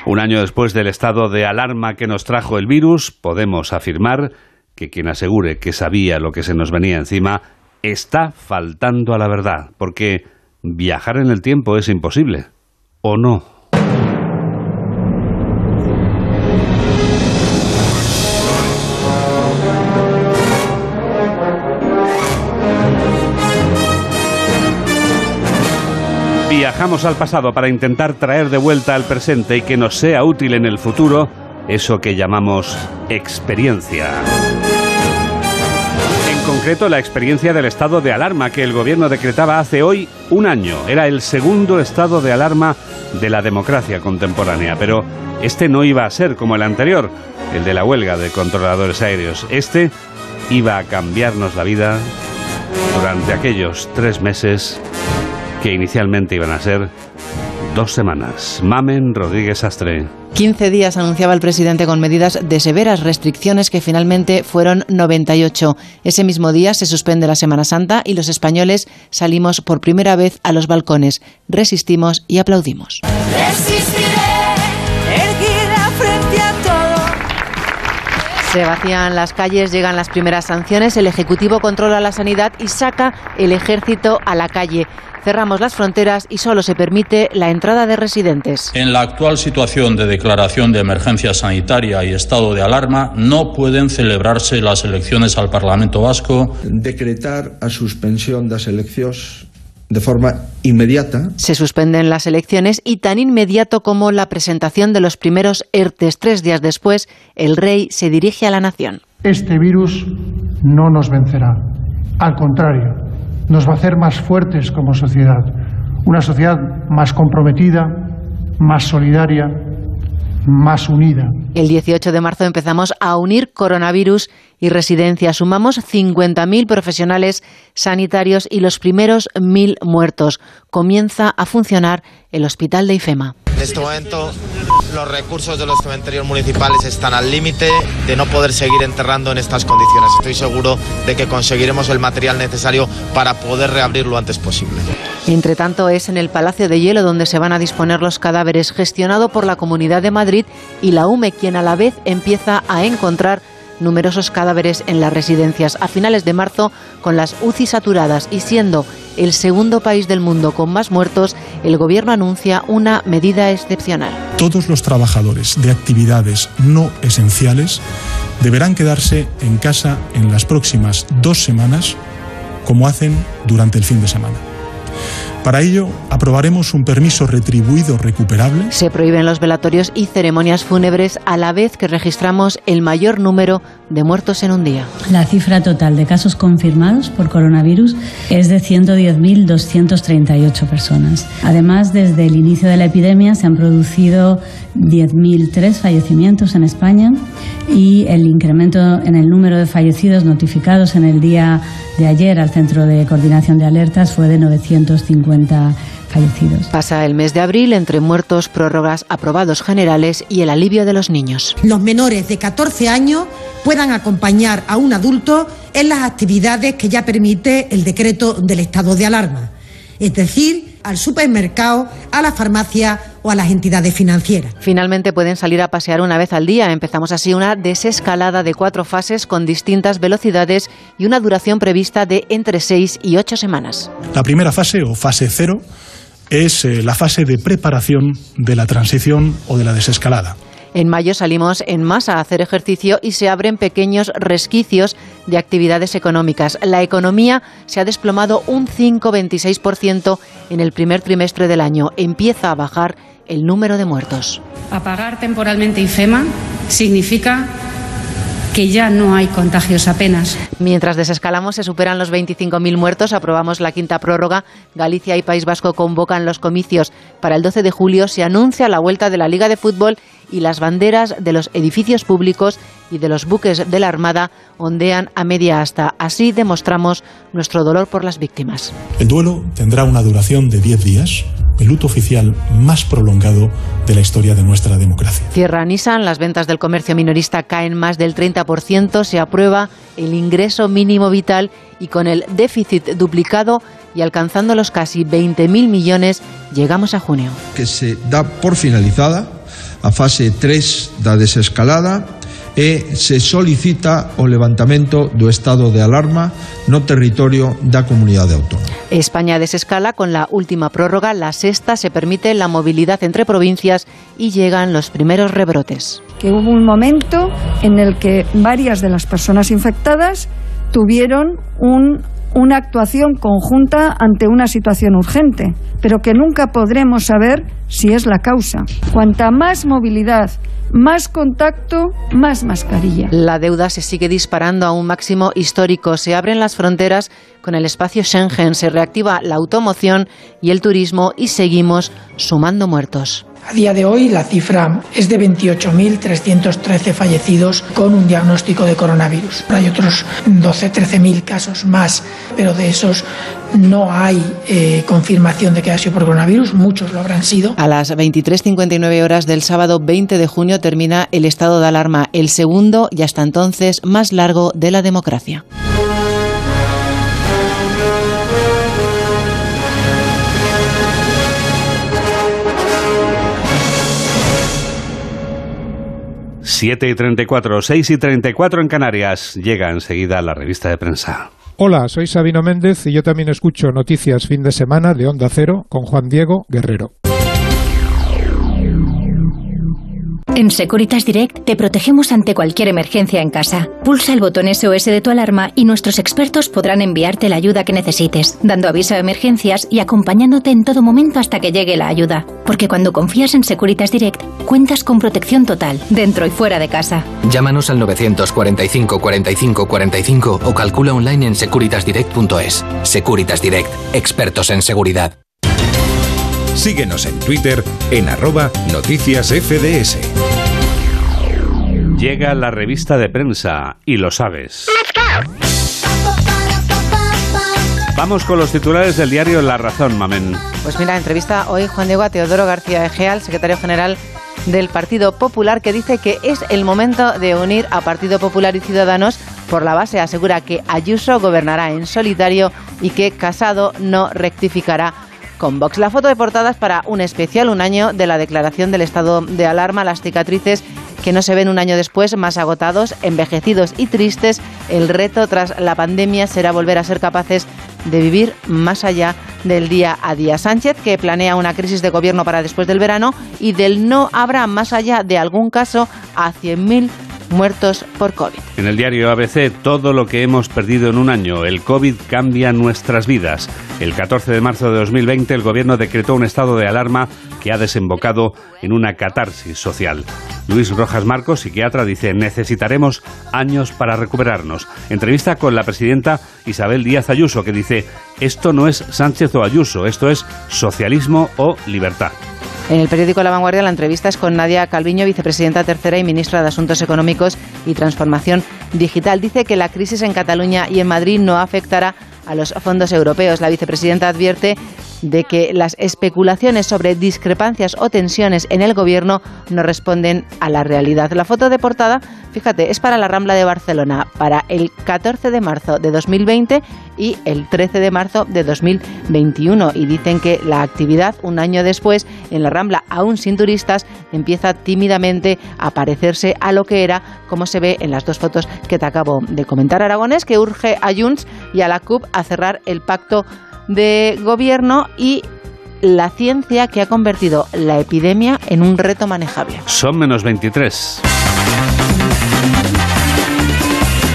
Un año después del estado de alarma que nos trajo el virus, podemos afirmar que quien asegure que sabía lo que se nos venía encima está faltando a la verdad, porque viajar en el tiempo es imposible. ¿O no? Viajamos al pasado para intentar traer de vuelta al presente y que nos sea útil en el futuro eso que llamamos experiencia. En concreto, la experiencia del estado de alarma que el gobierno decretaba hace hoy un año. Era el segundo estado de alarma de la democracia contemporánea, pero este no iba a ser como el anterior, el de la huelga de controladores aéreos. Este iba a cambiarnos la vida durante aquellos tres meses que inicialmente iban a ser dos semanas. Mamen Rodríguez Astre. 15 días anunciaba el presidente con medidas de severas restricciones que finalmente fueron 98. Ese mismo día se suspende la Semana Santa y los españoles salimos por primera vez a los balcones. Resistimos y aplaudimos. Se vacían las calles, llegan las primeras sanciones, el Ejecutivo controla la sanidad y saca el ejército a la calle. Cerramos las fronteras y solo se permite la entrada de residentes. En la actual situación de declaración de emergencia sanitaria y estado de alarma, no pueden celebrarse las elecciones al Parlamento Vasco. Decretar a suspensión das eleccións de forma inmediata Se suspenden las elecciones y tan inmediato como la presentación de los primeros ERTES tres días después, el rey se dirige a la nación. Este virus no nos vencerá. Al contrario, nos va a hacer más fuertes como sociedad. Una sociedad más comprometida, más solidaria, más unida. El 18 de marzo empezamos a unir coronavirus y residencias. Sumamos 50.000 profesionales sanitarios y los primeros 1.000 muertos. Comienza a funcionar el hospital de IFEMA. En este momento los recursos de los cementerios municipales están al límite de no poder seguir enterrando en estas condiciones. Estoy seguro de que conseguiremos el material necesario para poder reabrir lo antes posible. Entre tanto, es en el Palacio de Hielo donde se van a disponer los cadáveres, gestionado por la Comunidad de Madrid y la UME, quien a la vez empieza a encontrar numerosos cadáveres en las residencias. A finales de marzo, con las UCI saturadas y siendo el segundo país del mundo con más muertos, el Gobierno anuncia una medida excepcional. Todos los trabajadores de actividades no esenciales deberán quedarse en casa en las próximas dos semanas, como hacen durante el fin de semana. Para ello, aprobaremos un permiso retribuido recuperable. Se prohíben los velatorios y ceremonias fúnebres a la vez que registramos el mayor número de muertos en un día. La cifra total de casos confirmados por coronavirus es de 110.238 personas. Además, desde el inicio de la epidemia se han producido 10.003 fallecimientos en España y el incremento en el número de fallecidos notificados en el día de ayer al Centro de Coordinación de Alertas fue de 950 fallecidos. Pasa el mes de abril entre muertos, prórrogas, aprobados generales y el alivio de los niños. Los menores de 14 años puedan acompañar a un adulto en las actividades que ya permite el decreto del estado de alarma, es decir, al supermercado, a la farmacia o a las entidades financieras. Finalmente pueden salir a pasear una vez al día. Empezamos así una desescalada de cuatro fases con distintas velocidades y una duración prevista de entre seis y ocho semanas. La primera fase o fase cero es eh, la fase de preparación de la transición o de la desescalada. En mayo salimos en masa a hacer ejercicio y se abren pequeños resquicios de actividades económicas. La economía se ha desplomado un 5,26% en el primer trimestre del año. Empieza a bajar el número de muertos. Apagar temporalmente IFEMA significa que ya no hay contagios apenas. Mientras desescalamos, se superan los 25.000 muertos. Aprobamos la quinta prórroga. Galicia y País Vasco convocan los comicios para el 12 de julio. Se anuncia la vuelta de la Liga de Fútbol y las banderas de los edificios públicos y de los buques de la Armada ondean a media asta. Así demostramos nuestro dolor por las víctimas. El duelo tendrá una duración de 10 días, el luto oficial más prolongado de la historia de nuestra democracia. Cierra Nissan, las ventas del comercio minorista caen más del 30%, se aprueba el ingreso mínimo vital y con el déficit duplicado y alcanzando los casi 20.000 millones, llegamos a junio. que se dá por finalizada a fase 3 da desescalada e se solicita o levantamento do estado de alarma no territorio da comunidade autónoma. España desescala con la última prórroga, la sexta se permite la movilidad entre provincias y llegan los primeros rebrotes. que hubo un momento en el que varias de las personas infectadas tuvieron un- una actuación conjunta ante una situación urgente, pero que nunca podremos saber si es la causa. Cuanta más movilidad, más contacto, más mascarilla. La deuda se sigue disparando a un máximo histórico. Se abren las fronteras con el espacio Schengen, se reactiva la automoción y el turismo y seguimos sumando muertos. A día de hoy la cifra es de 28.313 fallecidos con un diagnóstico de coronavirus. Hay otros 12-13.000 casos más, pero de esos no hay eh, confirmación de que haya sido por coronavirus, muchos lo habrán sido. A las 23.59 horas del sábado 20 de junio termina el estado de alarma, el segundo y hasta entonces más largo de la democracia. Siete y 34, 6 y 34 en Canarias. Llega enseguida la revista de prensa. Hola, soy Sabino Méndez y yo también escucho Noticias Fin de Semana de Onda Cero con Juan Diego Guerrero. En Securitas Direct te protegemos ante cualquier emergencia en casa. Pulsa el botón SOS de tu alarma y nuestros expertos podrán enviarte la ayuda que necesites, dando aviso de emergencias y acompañándote en todo momento hasta que llegue la ayuda. Porque cuando confías en Securitas Direct, cuentas con protección total, dentro y fuera de casa. Llámanos al 945 45 45 o calcula online en securitasdirect.es. Securitas Direct, expertos en seguridad. Síguenos en Twitter en arroba noticias FDS. Llega la revista de prensa y lo sabes. Vamos con los titulares del diario La Razón, Mamen. Pues mira, entrevista hoy Juan Diego a Teodoro García Egeal, secretario general del Partido Popular, que dice que es el momento de unir a Partido Popular y Ciudadanos por la base. Asegura que Ayuso gobernará en solitario y que Casado no rectificará con Vox. La foto de portada es para un especial, un año de la declaración del estado de alarma, las cicatrices que no se ven un año después, más agotados, envejecidos y tristes. El reto tras la pandemia será volver a ser capaces de vivir más allá del día a día. Sánchez, que planea una crisis de gobierno para después del verano y del no habrá más allá de algún caso a 100.000 muertos por COVID. En el diario ABC, todo lo que hemos perdido en un año. El COVID cambia nuestras vidas. El 14 de marzo de 2020, el gobierno decretó un estado de alarma que ha desembocado en una catarsis social. Luis Rojas Marcos, psiquiatra, dice, necesitaremos años para recuperarnos. Entrevista con la presidenta Isabel Díaz Ayuso, que dice, esto no es Sánchez o Ayuso, esto es socialismo o libertad. En el periódico La Vanguardia la entrevista es con Nadia Calviño, vicepresidenta tercera y ministra de Asuntos Económicos y Transformación Digital. Dice que la crisis en Cataluña y en Madrid no afectará a los fondos europeos. La vicepresidenta advierte de que las especulaciones sobre discrepancias o tensiones en el gobierno no responden a la realidad. La foto de portada, fíjate, es para la Rambla de Barcelona para el 14 de marzo de 2020 y el 13 de marzo de 2021 y dicen que la actividad un año después en la Rambla aún sin turistas empieza tímidamente a parecerse a lo que era como se ve en las dos fotos que te acabo de comentar. Aragones que urge a Junts y a la CUP a cerrar el pacto de gobierno y la ciencia que ha convertido la epidemia en un reto manejable. Son menos 23.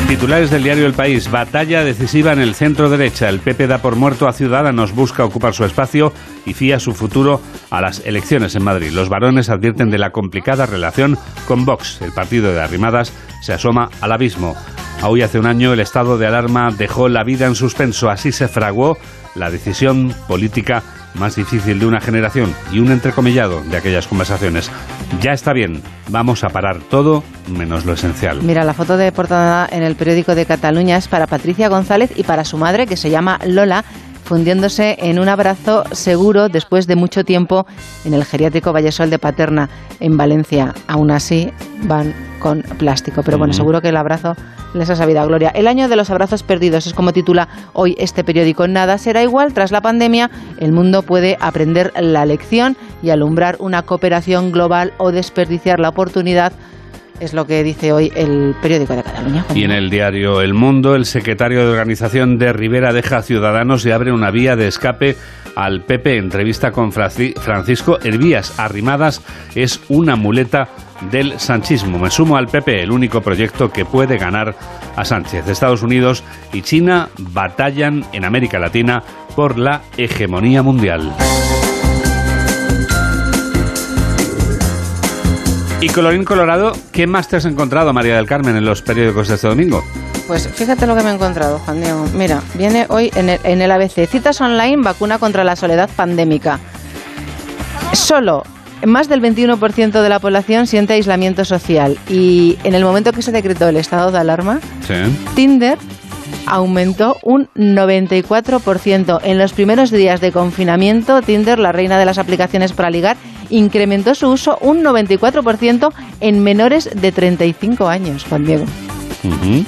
Titulares del diario El País. Batalla decisiva en el centro derecha. El PP da por muerto a Ciudadanos, busca ocupar su espacio y fía su futuro a las elecciones en Madrid. Los varones advierten de la complicada relación con Vox. El partido de Arrimadas se asoma al abismo. Hoy hace un año el estado de alarma dejó la vida en suspenso. Así se fraguó la decisión política más difícil de una generación y un entrecomillado de aquellas conversaciones. Ya está bien, vamos a parar todo menos lo esencial. Mira, la foto de portada en el periódico de Cataluña es para Patricia González y para su madre, que se llama Lola, fundiéndose en un abrazo seguro después de mucho tiempo en el geriátrico Vallesol de Paterna, en Valencia. Aún así, van con plástico. Pero bueno, seguro que el abrazo les ha sabido a gloria. El año de los abrazos perdidos es como titula hoy este periódico. Nada será igual. Tras la pandemia, el mundo puede aprender la lección y alumbrar una cooperación global o desperdiciar la oportunidad es lo que dice hoy el periódico de Cataluña. Y en el diario El Mundo, el secretario de organización de Rivera deja a Ciudadanos y abre una vía de escape al PP. Entrevista con Francisco Hervías. Arrimadas es una muleta del sanchismo. Me sumo al PP, el único proyecto que puede ganar a Sánchez. Estados Unidos y China batallan en América Latina por la hegemonía mundial. Y colorín colorado, ¿qué más te has encontrado, María del Carmen, en los periódicos de este domingo? Pues fíjate lo que me he encontrado, Juan Diego. Mira, viene hoy en el, en el ABC, citas online, vacuna contra la soledad pandémica. Solo más del 21% de la población siente aislamiento social y en el momento que se decretó el estado de alarma, Tinder aumentó un 94%. En los primeros días de confinamiento, Tinder, la reina de las aplicaciones para ligar, incrementó su uso un 94% en menores de 35 años, Juan Diego.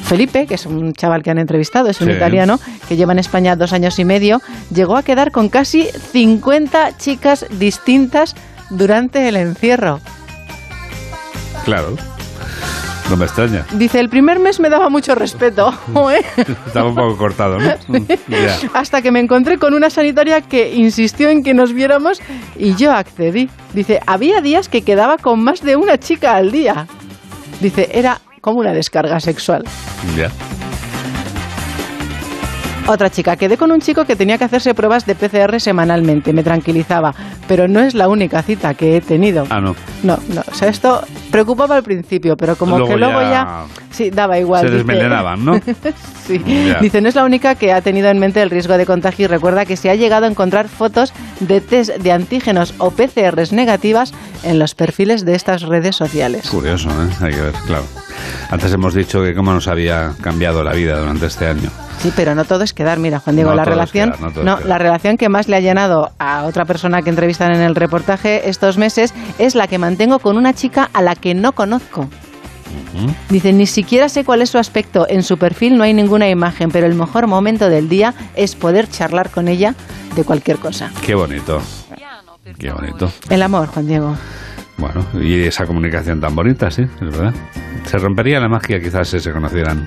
Felipe, que es un chaval que han entrevistado, es un Sí. italiano que lleva en España dos años y medio, llegó a quedar con casi 50 chicas distintas durante el encierro. Claro. No me extraña. Dice, el primer mes me daba mucho respeto. Estaba un poco cortado, ¿no? Hasta que me encontré con una sanitaria que insistió en que nos viéramos y yo accedí. Dice, había días que quedaba con más de una chica al día. Dice, era como una descarga sexual. Ya. Otra chica, quedé con un chico que tenía que hacerse pruebas de PCR semanalmente, me tranquilizaba, pero no es la única cita que he tenido. Ah, no. No, no, o sea, esto preocupaba al principio, pero como Luego que luego ya... ya Sí, daba igual. Se desmelenaban, ¿no? Sí. Ya. Dice, no es la única que ha tenido en mente el riesgo de contagio y recuerda que se ha llegado a encontrar fotos de test de antígenos o PCRs negativas en los perfiles de estas redes sociales. Curioso, ¿eh? Hay que ver, claro. Antes hemos dicho que cómo nos había cambiado la vida durante este año. Sí, pero no todo es quedar. Mira, Juan Diego, No la relación, quedar, no no, la relación que más le ha llenado a otra persona que entrevistan en el reportaje estos meses es la que mantengo con una chica a la que no conozco. Dice, ni siquiera sé cuál es su aspecto. En su perfil no hay ninguna imagen, pero el mejor momento del día es poder charlar con ella de cualquier cosa. Qué bonito. Qué bonito. El amor, Juan Diego. Bueno, y esa comunicación tan bonita, sí, es verdad. Se rompería la magia quizás si se conocieran.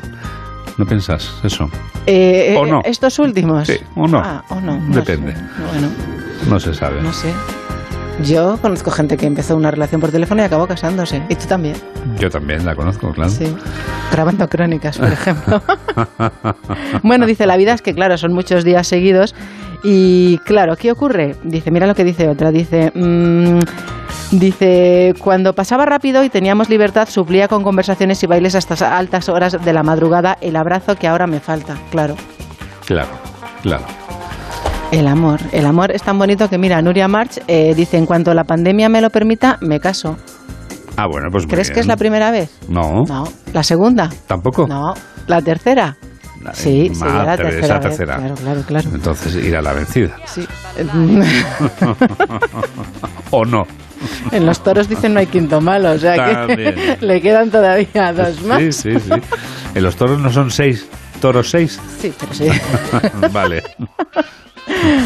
¿No piensas eso? Eh, ¿O eh, no? Estos últimos. Sí, o no. Ah, o no. no Depende. sé. Bueno, No se sabe. no sé. Yo conozco gente que empezó una relación por teléfono y acabó casándose. Y tú también. Yo también la conozco, claro. Sí. Grabando crónicas, por ejemplo. bueno, dice, la vida es que, claro, son muchos días seguidos. Y, claro, ¿qué ocurre? Dice, mira lo que dice otra. Dice, mm, dice, cuando pasaba rápido y teníamos libertad, suplía con conversaciones y bailes hasta altas horas de la madrugada el abrazo que ahora me falta. Claro. Claro, claro. El amor. El amor es tan bonito que, mira, Nuria March eh, dice, en cuanto la pandemia me lo permita, me caso. Ah, bueno, pues ¿Crees que es la primera vez? No, No. ¿La segunda? tampoco. No. ¿La tercera? Sí, sería la tercera. esa vez. tercera. Claro, claro, claro. Entonces ir a la vencida. Sí. ¿O no? en los toros dicen no hay quinto malo, o sea que le quedan todavía dos más. Sí, sí, sí. En los toros no son seis, toros seis. Sí, pero sí. vale.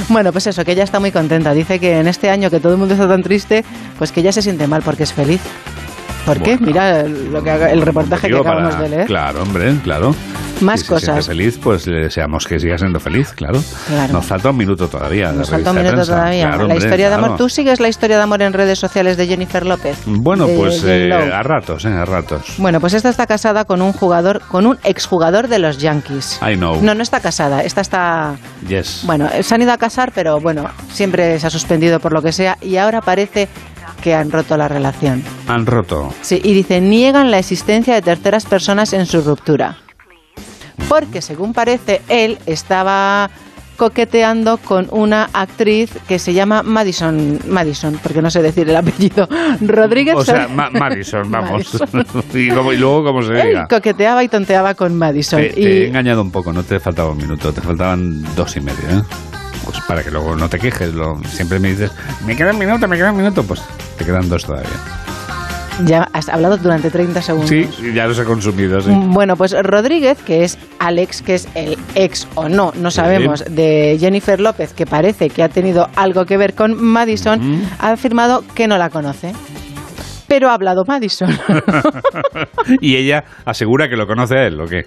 Bueno, pues eso, que ella está muy contenta. Dice que en este año que todo el mundo está tan triste, pues que ella se siente mal porque es feliz. ¿Por qué? Mira lo que haga- el reportaje que acabamos para- de leer. Claro, hombre, claro. Más Si cosas. feliz, pues le deseamos que siga siendo feliz, claro. Claro. Nos falta un minuto todavía. de Nos falta un de minuto todavía. Claro, la hombre, historia de amor. claro. ¿Tú sigues la historia de amor en redes sociales de Jennifer López? Bueno, De pues J. eh, a ratos, eh, a ratos. Bueno, pues esta está casada con un jugador, con un exjugador de los Yankees. I know. No, no está casada. Esta está. Yes. Bueno, se han ido a casar, pero bueno, siempre se ha suspendido por lo que sea y ahora parece que han roto la relación. Han roto. Sí, y dice, niegan la existencia de terceras personas en su ruptura. Porque según parece, él estaba coqueteando con una actriz que se llama Madison, Madison, porque no sé decir el apellido, Rodríguez. O sea, Ma- Madison, vamos. Madison. y, como- y luego, como se Él diga. coqueteaba y tonteaba con Madison. Te, he engañado un poco, no te faltaba un minuto, te faltaban dos y medio, ¿eh? Pues para que luego no te quejes, lo, siempre me dices, me queda un minuto, me queda un minuto, pues te quedan dos todavía. Ya has hablado durante 30 segundos. Sí, ya los he consumido, sí. Mm, Bueno, pues Rodríguez, que es Alex, que es el ex o no, no sabemos, de Jennifer López, que parece que ha tenido algo que ver con Madison, ha afirmado que no la conoce. Pero ha hablado Madison. y ella asegura que lo conoce a él, ¿o qué?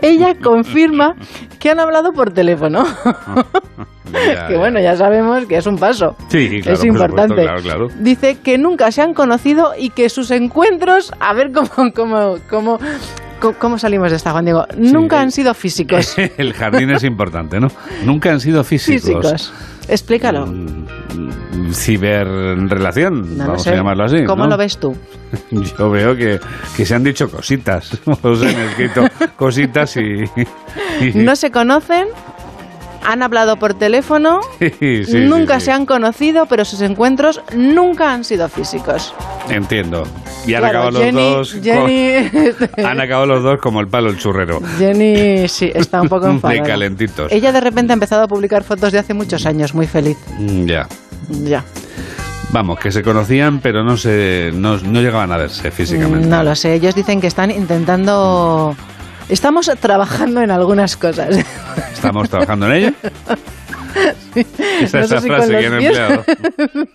Ella confirma que han hablado por teléfono. Ya, que bueno, ya sabemos que es un paso. Sí, claro, es por importante. supuesto, claro, claro. Dice que nunca se han conocido y que sus encuentros, a ver cómo, cómo, cómo, cómo, cómo salimos de esta, Juan Diego, nunca han sido físicos. El jardín es importante, ¿no? Nunca han sido físicos. Físicos. Explícalo. Ciberrelación, No lo vamos sé. a llamarlo así. ¿Cómo ¿no? lo ves tú? Yo veo que, que se han dicho cositas. O se han escrito cositas y. y- No se conocen, han hablado por teléfono, Sí, sí, nunca sí, se han conocido, pero sus encuentros nunca han sido físicos. Entiendo. Y han Claro, acabado Jenny- los dos. Jenny- han acabado los dos como el palo el churrero. Jenny sí, está un poco De enfadada. calentitos. Ella de repente ha empezado a publicar fotos de hace muchos años, muy feliz. Mm, Ya. Ya. Vamos, que se conocían, pero no se no, no llegaban a verse físicamente. No lo sé, ellos dicen que están intentando... Estamos trabajando en algunas cosas. Estamos trabajando en ello. Esa No es sé la si frase que han empleado.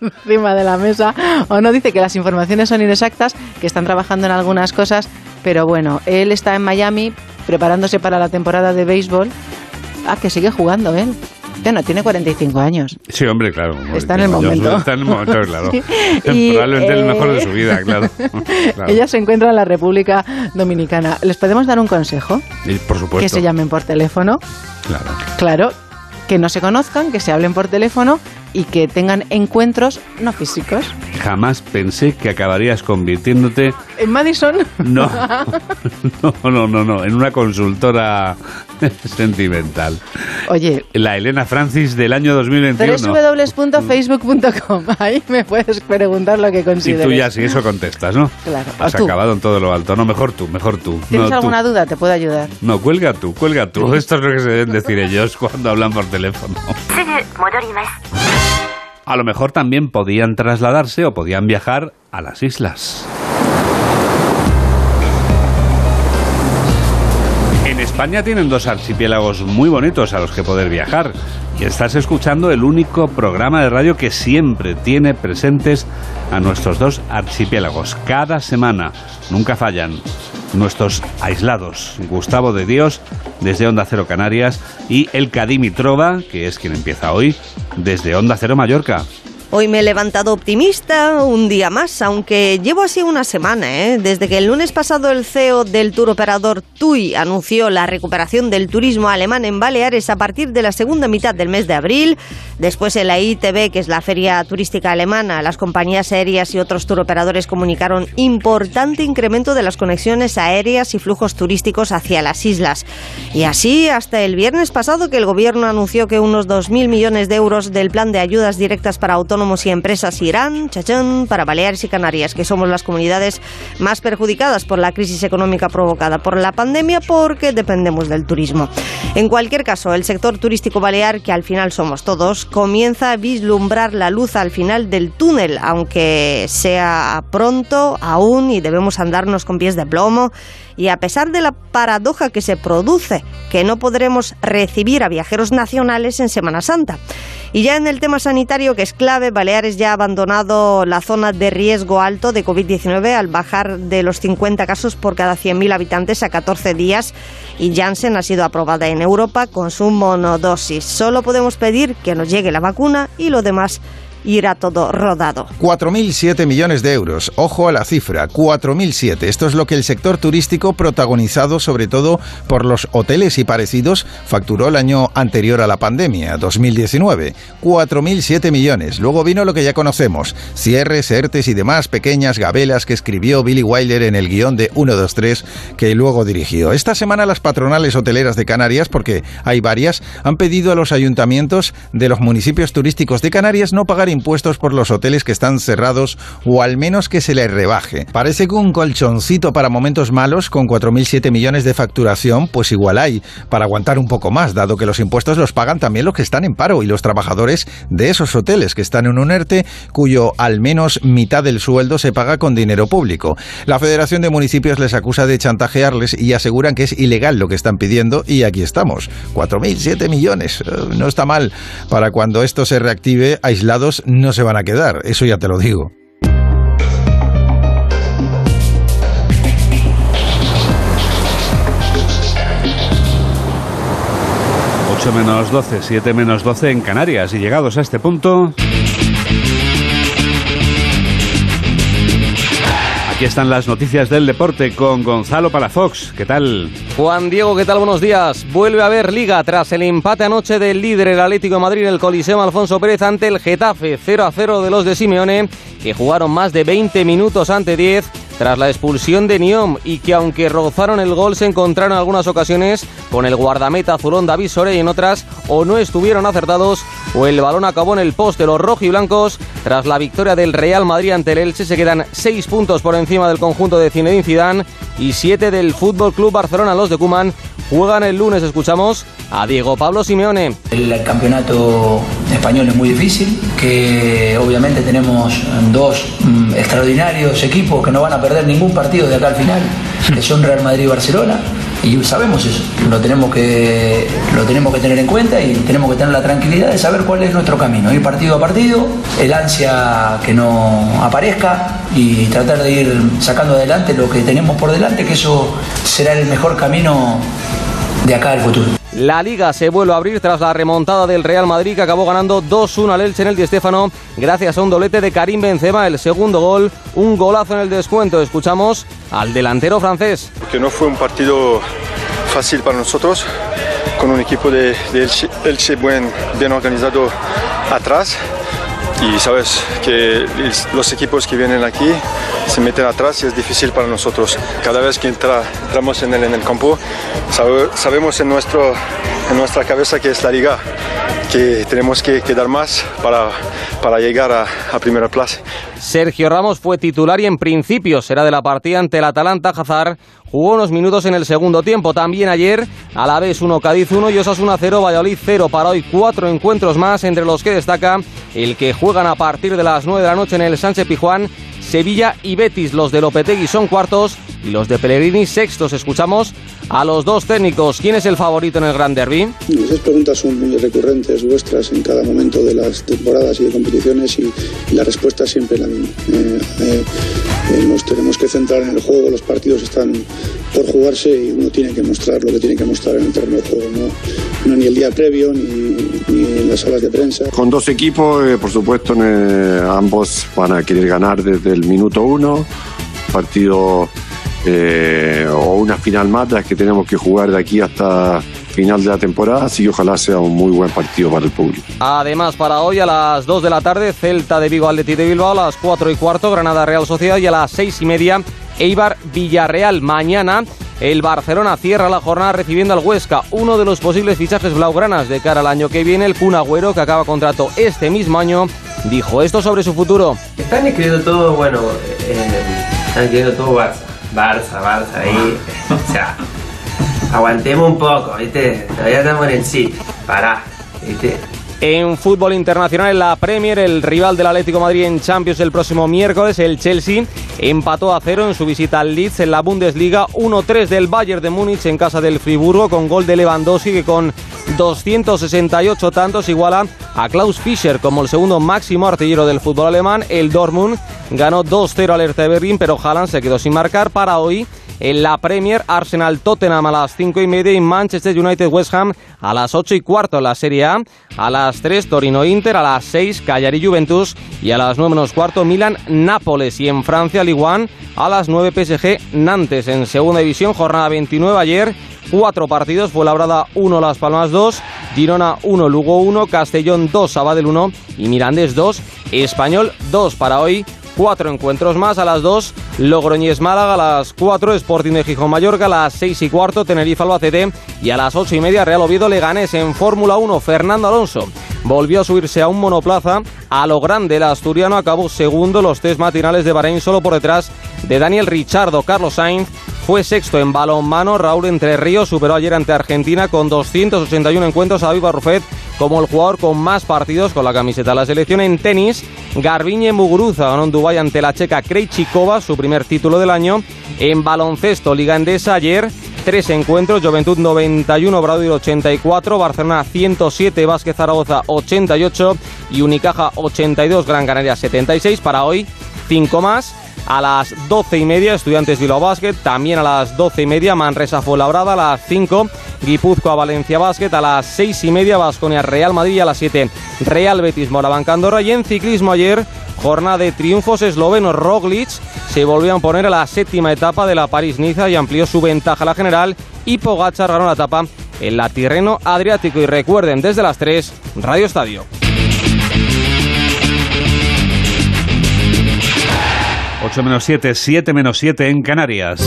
encima de la mesa o no dice que las informaciones son inexactas, que están trabajando en algunas cosas, pero bueno, él está en Miami preparándose para la temporada de béisbol. Ah, que sigue jugando él. Bueno, tiene 45 años. Sí, hombre, claro. Está en el momento. Está en el momento, claro. Sí. Y, Probablemente el eh, mejor de su vida, claro. Claro. Ella se encuentra en la República Dominicana. ¿Les podemos dar un consejo? Y por supuesto. Que se llamen por teléfono. Claro. Claro, que no se conozcan, que se hablen por teléfono, y que tengan encuentros no físicos. Jamás pensé que acabarías convirtiéndote... ¿En Madison? No, no, no, no, no, en una consultora sentimental. Oye, La Elena Francis del año 2021. www.facebook.com. Ahí me puedes preguntar lo que Y consideres. tú ya sí, eso contestas, ¿no? Claro. Has acabado en todo lo alto. No, mejor tú, mejor tú. ¿Tienes no, tú. alguna duda? Te puedo ayudar. No, cuelga tú, cuelga tú. Esto es lo que se deben decir ellos cuando hablan por teléfono. A lo mejor también podían trasladarse o podían viajar a las islas. España tienen dos archipiélagos muy bonitos a los que poder viajar. Y estás escuchando el único programa de radio que siempre tiene presentes a nuestros dos archipiélagos. Cada semana, nunca fallan. Nuestros aislados, Gustavo de Dios, desde Onda Cero Canarias, y el Cadimitrova, que es quien empieza hoy, desde Onda Cero Mallorca. Hoy me he levantado optimista un día más, aunque llevo así una semana. ¿eh? Desde que el lunes pasado el CEO del tour operador TUI anunció la recuperación del turismo alemán en Baleares a partir de la segunda mitad del mes de abril, después en la ITB, que es la feria turística alemana, las compañías aéreas y otros tour operadores comunicaron importante incremento de las conexiones aéreas y flujos turísticos hacia las islas. Y así hasta el viernes pasado que el gobierno anunció que unos 2.000 millones de euros del plan de ayudas directas para autónomos y empresas irán, chachán, para Baleares y Canarias, que somos las comunidades más perjudicadas por la crisis económica provocada por la pandemia porque dependemos del turismo. En cualquier caso, el sector turístico balear, que al final somos todos, comienza a vislumbrar la luz al final del túnel, aunque sea pronto aún y debemos andarnos con pies de plomo. Y a pesar de la paradoja que se produce, que no podremos recibir a viajeros nacionales en Semana Santa. Y ya en el tema sanitario, que es clave, Baleares ya ha abandonado la zona de riesgo alto de COVID-19 al bajar de los 50 casos por cada 100.000 habitantes a 14 días y Janssen ha sido aprobada en Europa con su monodosis. Solo podemos pedir que nos llegue la vacuna y lo demás irá todo rodado. 4.007 millones de euros. Ojo a la cifra, 4.007. Esto es lo que el sector turístico, protagonizado sobre todo por los hoteles y parecidos, facturó el año anterior a la pandemia, 2019. 4.007 millones. Luego vino lo que ya conocemos, cierres, ERTES y demás pequeñas gabelas que escribió Billy Wilder en el guion de 123 que luego dirigió. Esta semana las patronales hoteleras de Canarias, porque hay varias, han pedido a los ayuntamientos de los municipios turísticos de Canarias no pagar impuestos por los hoteles que están cerrados o al menos que se les rebaje. Parece que un colchoncito para momentos malos con 4.007 millones de facturación, pues igual hay, para aguantar un poco más, dado que los impuestos los pagan también los que están en paro y los trabajadores de esos hoteles que están en un ERTE cuyo al menos mitad del sueldo se paga con dinero público. La Federación de Municipios les acusa de chantajearles y aseguran que es ilegal lo que están pidiendo y aquí estamos. 4.007 millones. Eh, No está mal. Para cuando esto se reactive, aislados no se van a quedar. Eso ya te lo digo. Menos 12, 7 menos 12 en Canarias. Y llegados a este punto... Aquí están las noticias del deporte con Gonzalo Palafox. ¿Qué tal? Juan Diego, ¿qué tal? Buenos días. Vuelve a haber liga tras el empate anoche del líder el Atlético de Madrid en el Coliseo Alfonso Pérez ante el Getafe 0 a 0 de los de Simeone, que jugaron más de 20 minutos ante 10 tras la expulsión de Niom y que aunque rozaron el gol se encontraron en algunas ocasiones con el guardameta azulón David Sore y en otras o no estuvieron acertados o el balón acabó en el poste. Los rojiblancos tras la victoria del Real Madrid ante el Elche se quedan 6 puntos por encima del conjunto de Zinedine Zidane y 7 del Fútbol Club Barcelona. Los de Cuman juegan el lunes. Escuchamos a Diego Pablo Simeone. El campeonato español es muy difícil, que obviamente tenemos dos mm, extraordinarios equipos que no van a perder ningún partido de acá al final, que son Real Madrid y Barcelona. Y sabemos eso, lo tenemos, que, lo tenemos que tener en cuenta y tenemos que tener la tranquilidad de saber cuál es nuestro camino, ir partido a partido, el ansia que no aparezca y tratar de ir sacando adelante lo que tenemos por delante, que eso será el mejor camino de acá al futuro. La liga se vuelve a abrir tras la remontada del Real Madrid que acabó ganando 2-1 al Elche en el Di Stéfano gracias a un doblete de Karim Benzema, el segundo gol, un golazo en el descuento. Escuchamos al delantero francés. que no fue un partido fácil para nosotros, con un equipo de, Elche buen, bien organizado atrás. Y sabes que los equipos que vienen aquí se meten atrás y es difícil para nosotros. Cada vez que entramos en el, en el campo, sabemos en, nuestro, en nuestra cabeza que es la liga, que tenemos que, dar más para, para llegar a, a primera plaza. Sergio Ramos fue titular y en principio será de la partida ante el Atalanta. Hazard jugó unos minutos en el segundo tiempo. También ayer, a la vez 1, Cádiz 1 y Osasuna 0, Valladolid 0. Para hoy, cuatro encuentros más, entre los que destaca el que juegan a partir de las 9 de la noche en el Sánchez Pijuán. Sevilla y Betis, los de Lopetegui son cuartos y los de Pellegrini sextos. Escuchamos a los dos técnicos. ¿Quién es el favorito en el Gran Derby? Esas preguntas son muy recurrentes vuestras en cada momento de las temporadas y de competiciones y, la respuesta siempre es la misma. Eh, eh, eh, nos tenemos que centrar en el juego, los partidos están por jugarse y uno tiene que mostrar lo que tiene que mostrar en el terreno de juego, no, ni el día previo ni, en las salas de prensa. Con dos equipos, por supuesto, ambos van a querer ganar desde el minuto uno, partido eh, o una final más las que tenemos que jugar de aquí hasta final de la temporada, así que ojalá sea un muy buen partido para el público. Además, para hoy a las 2 de la tarde, Celta de Vigo Atleti de Bilbao, a las 4 y cuarto, Granada Real Sociedad y a las 6 y media, Eibar Villarreal. Mañana el Barcelona cierra la jornada recibiendo al Huesca, uno de los posibles fichajes blaugranas de cara al año que viene. El Kun Agüero, que acaba contrato este mismo año, dijo esto sobre su futuro. Están escribiendo todo, bueno, eh, están escribiendo todo Barça, Barça, Barça, ahí. o sea, aguantemos un poco, ¿viste? Todavía estamos en el sí. Pará, ¿viste? En fútbol internacional, la Premier, el rival del Atlético Madrid en Champions el próximo miércoles, el Chelsea, empató a cero en su visita al Leeds en la Bundesliga, 1-3 del Bayern de Múnich en casa del Friburgo con gol de Lewandowski que con 268 tantos iguala a Klaus Fischer como el segundo máximo artillero del fútbol alemán. El Dortmund ganó 2-0 al Hertha Berlín, pero Haaland se quedó sin marcar para hoy. En la Premier, Arsenal Tottenham a las 5 y media y Manchester United West Ham a las 8 y cuarto la Serie A. A las 3 Torino Inter, a las 6 Cagliari Juventus y a las 9 menos cuarto Milan Nápoles. Y en Francia, Ligue a las 9 PSG Nantes. En segunda división, jornada 29 ayer. Cuatro partidos, fue labrada 1, Las Palmas 2, Girona 1, Lugo 1, Castellón 2, Sabadell 1 y Mirandés 2, Español 2 para hoy cuatro encuentros más. A las 2, Logroñés Málaga, a las 4, Sporting de Gijón Mallorca, a las 6 y cuarto, Tenerife Albacete y a las 8 y media, Real Oviedo Leganés en Fórmula 1, Fernando Alonso. Volvió a subirse a un monoplaza. A lo grande, el asturiano acabó segundo los test matinales de Bahrein solo por detrás de Daniel Richardo. Carlos Sainz fue sexto en balonmano. Raúl Entre Ríos superó ayer ante Argentina con 281 encuentros a David Barrufet como el jugador con más partidos con la camiseta la selección en tenis. Garbiñe Muguruza ganó en Dubái ante la checa Krejcikova, su primer título del año. En baloncesto, Liga Endesa ayer tres encuentros, Juventud 91, Brasil 84, Barcelona 107, Vázquez Zaragoza 88 y Unicaja 82, Gran Canaria 76. Para hoy, cinco más. A las 12 y media, Estudiantes Bilbao Basket. También a las 12 y media, Manresa Fuenlabrada. A las 5, Guipúzcoa Valencia Basket. A las 6 y media, Vasconia Real Madrid. A las 7, Real Betis Moraván Andorra. Y en ciclismo ayer, jornada de triunfos eslovenos. Roglic se volvió a poner a la séptima etapa de la París-Niza y amplió su ventaja a la general. Y Pogacar ganó la etapa en la Tirreno Adriático. Y recuerden, desde las 3, Radio Estadio. 8 menos 7, 7 menos 7 en Canarias.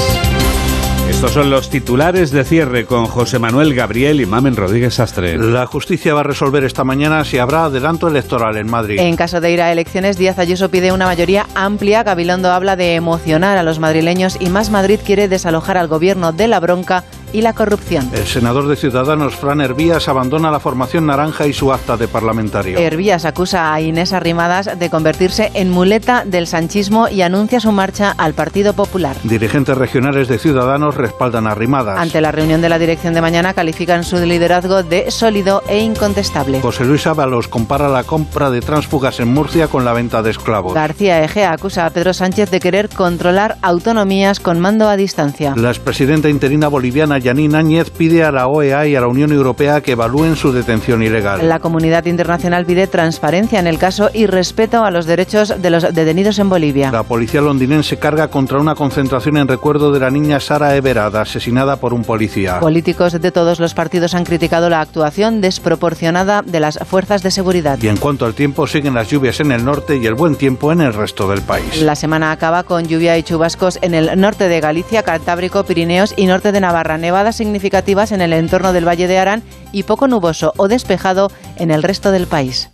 Estos son los titulares de cierre con José Manuel Gabriel y Mamen Rodríguez Sastre. La justicia va a resolver esta mañana si habrá adelanto electoral en Madrid. En caso de ir a elecciones, Díaz Ayuso pide una mayoría amplia. Gabilondo habla de emocionar a los madrileños y Más Madrid quiere desalojar al gobierno de la bronca y la corrupción. El senador de Ciudadanos, Fran Hervías, abandona la formación naranja y su acta de parlamentario. Hervías acusa a Inés Arrimadas de convertirse en muleta del sanchismo y anuncia su marcha al Partido Popular. Dirigentes regionales de Ciudadanos respaldan a Arrimadas. Ante la reunión de la dirección de mañana califican su liderazgo de sólido e incontestable. José Luis Ábalos compara la compra de transfugas en Murcia con la venta de esclavos. García Egea acusa a Pedro Sánchez de querer controlar autonomías con mando a distancia. La expresidenta interina boliviana Yanín Áñez pide a la OEA y a la Unión Europea que evalúen su detención ilegal. La comunidad internacional pide transparencia en el caso y respeto a los derechos de los detenidos en Bolivia. La policía londinense carga contra una concentración en recuerdo de la niña Sara Everard, asesinada por un policía. Políticos de todos los partidos han criticado la actuación desproporcionada de las fuerzas de seguridad. Y en cuanto al tiempo, siguen las lluvias en el norte y el buen tiempo en el resto del país. La semana acaba con lluvia y chubascos en el norte de Galicia, Cantábrico, Pirineos y norte de Navarra, significativas en el entorno del Valle de Arán y poco nuboso o despejado en el resto del país.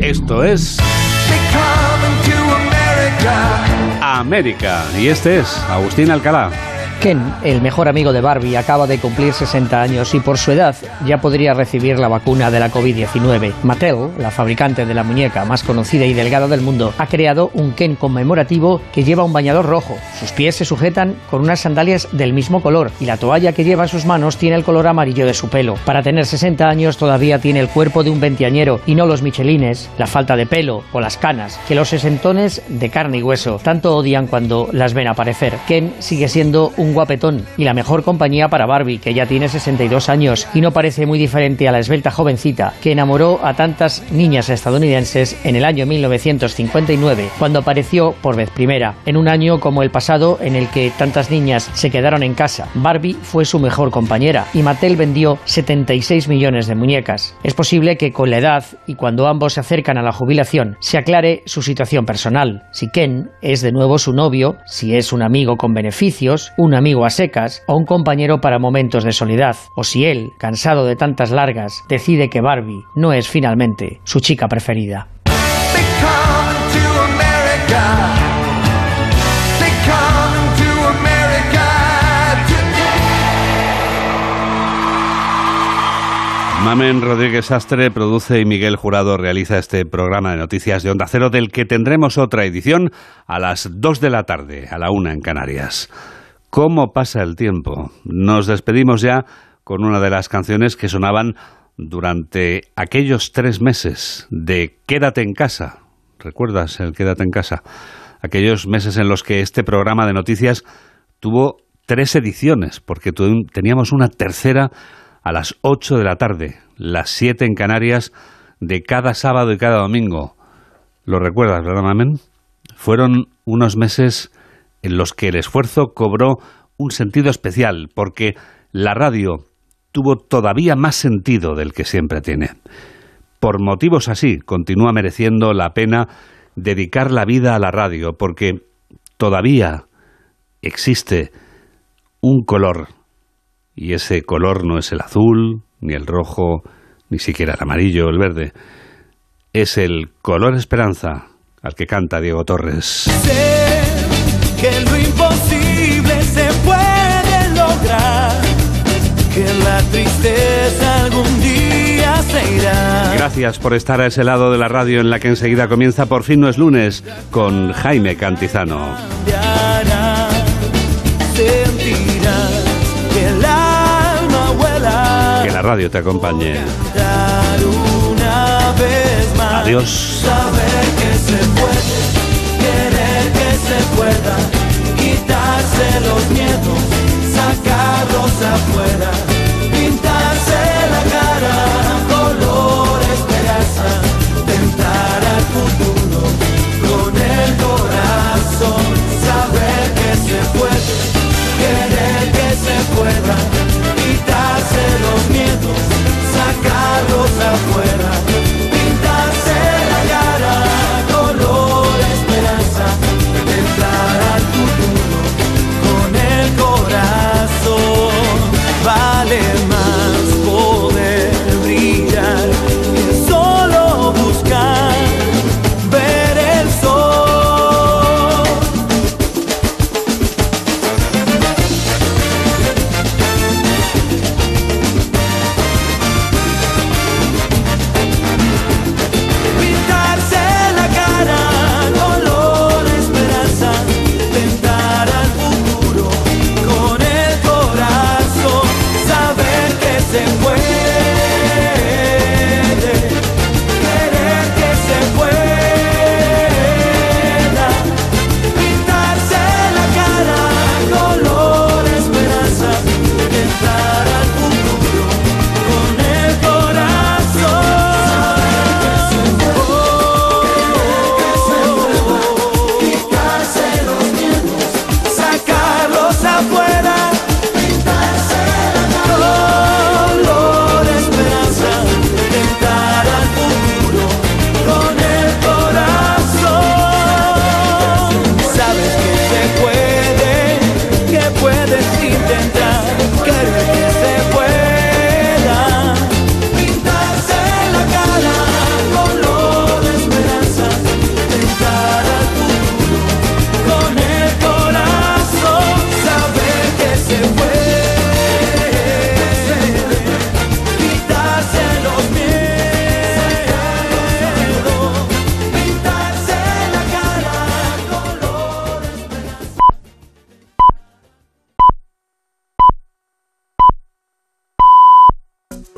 Esto es América y este es Agustín Alcalá. Ken, el mejor amigo de Barbie, acaba de cumplir 60 años y por su edad ya podría recibir la vacuna de la COVID-19. Mattel, la fabricante de la muñeca más conocida y delgada del mundo, ha creado un Ken conmemorativo que lleva un bañador rojo. Sus pies se sujetan con unas sandalias del mismo color y la toalla que lleva en sus manos tiene el color amarillo de su pelo. Para tener 60 años todavía tiene el cuerpo de un veinteañero y no los michelines, la falta de pelo o las canas, que los sesentones de carne y hueso tanto odian cuando las ven aparecer. Ken sigue siendo un guapetón y la mejor compañía para Barbie, que ya tiene 62 años y no parece muy diferente a la esbelta jovencita que enamoró a tantas niñas estadounidenses en el año 1959, cuando apareció por vez primera, en un año como el pasado en el que tantas niñas se quedaron en casa. Barbie fue su mejor compañera y Mattel vendió 76 millones de muñecas. Es posible que con la edad y cuando ambos se acercan a la jubilación se aclare su situación personal. Si Ken es de nuevo su novio, si es un amigo con beneficios, un a secas o un compañero para momentos de soledad, o si él, cansado de tantas largas, decide que Barbie no es finalmente su chica preferida. Mamen Rodríguez Astre produce y Miguel Jurado realiza este programa de noticias de Onda Cero del que tendremos otra edición a las 2 de la tarde, a la 1 en Canarias. ¿Cómo pasa el tiempo? Nos despedimos ya con una de las canciones que sonaban durante aquellos tres meses de Quédate en casa. ¿Recuerdas el Quédate en casa? Aquellos meses en los que este programa de noticias tuvo tres ediciones, porque teníamos una tercera a las 8 de la tarde, las 7 en Canarias, de cada sábado y cada domingo. ¿Lo recuerdas, verdad, Mamen? Fueron unos meses en los que el esfuerzo cobró un sentido especial, porque la radio tuvo todavía más sentido del que siempre tiene. Por motivos así, continúa mereciendo la pena dedicar la vida a la radio, porque todavía existe un color y ese color no es el azul, ni el rojo, ni siquiera el amarillo el verde. Es el color esperanza al que canta Diego Torres. Que lo imposible se puede lograr, que la tristeza algún día se irá. Gracias por estar a ese lado de la radio en la que enseguida comienza Por fin no es lunes con Jaime Cantizano. Sentirás que el alma vuela. Que la radio te acompañe. Una vez más. Adiós. Saber que se puede, puerta, quitarse los miedos, sacarlos afuera, pintarse la cara, color esperanza, tentar al futuro con el corazón, saber que se puede, querer que se pueda, quitarse los miedos, sacarlos afuera.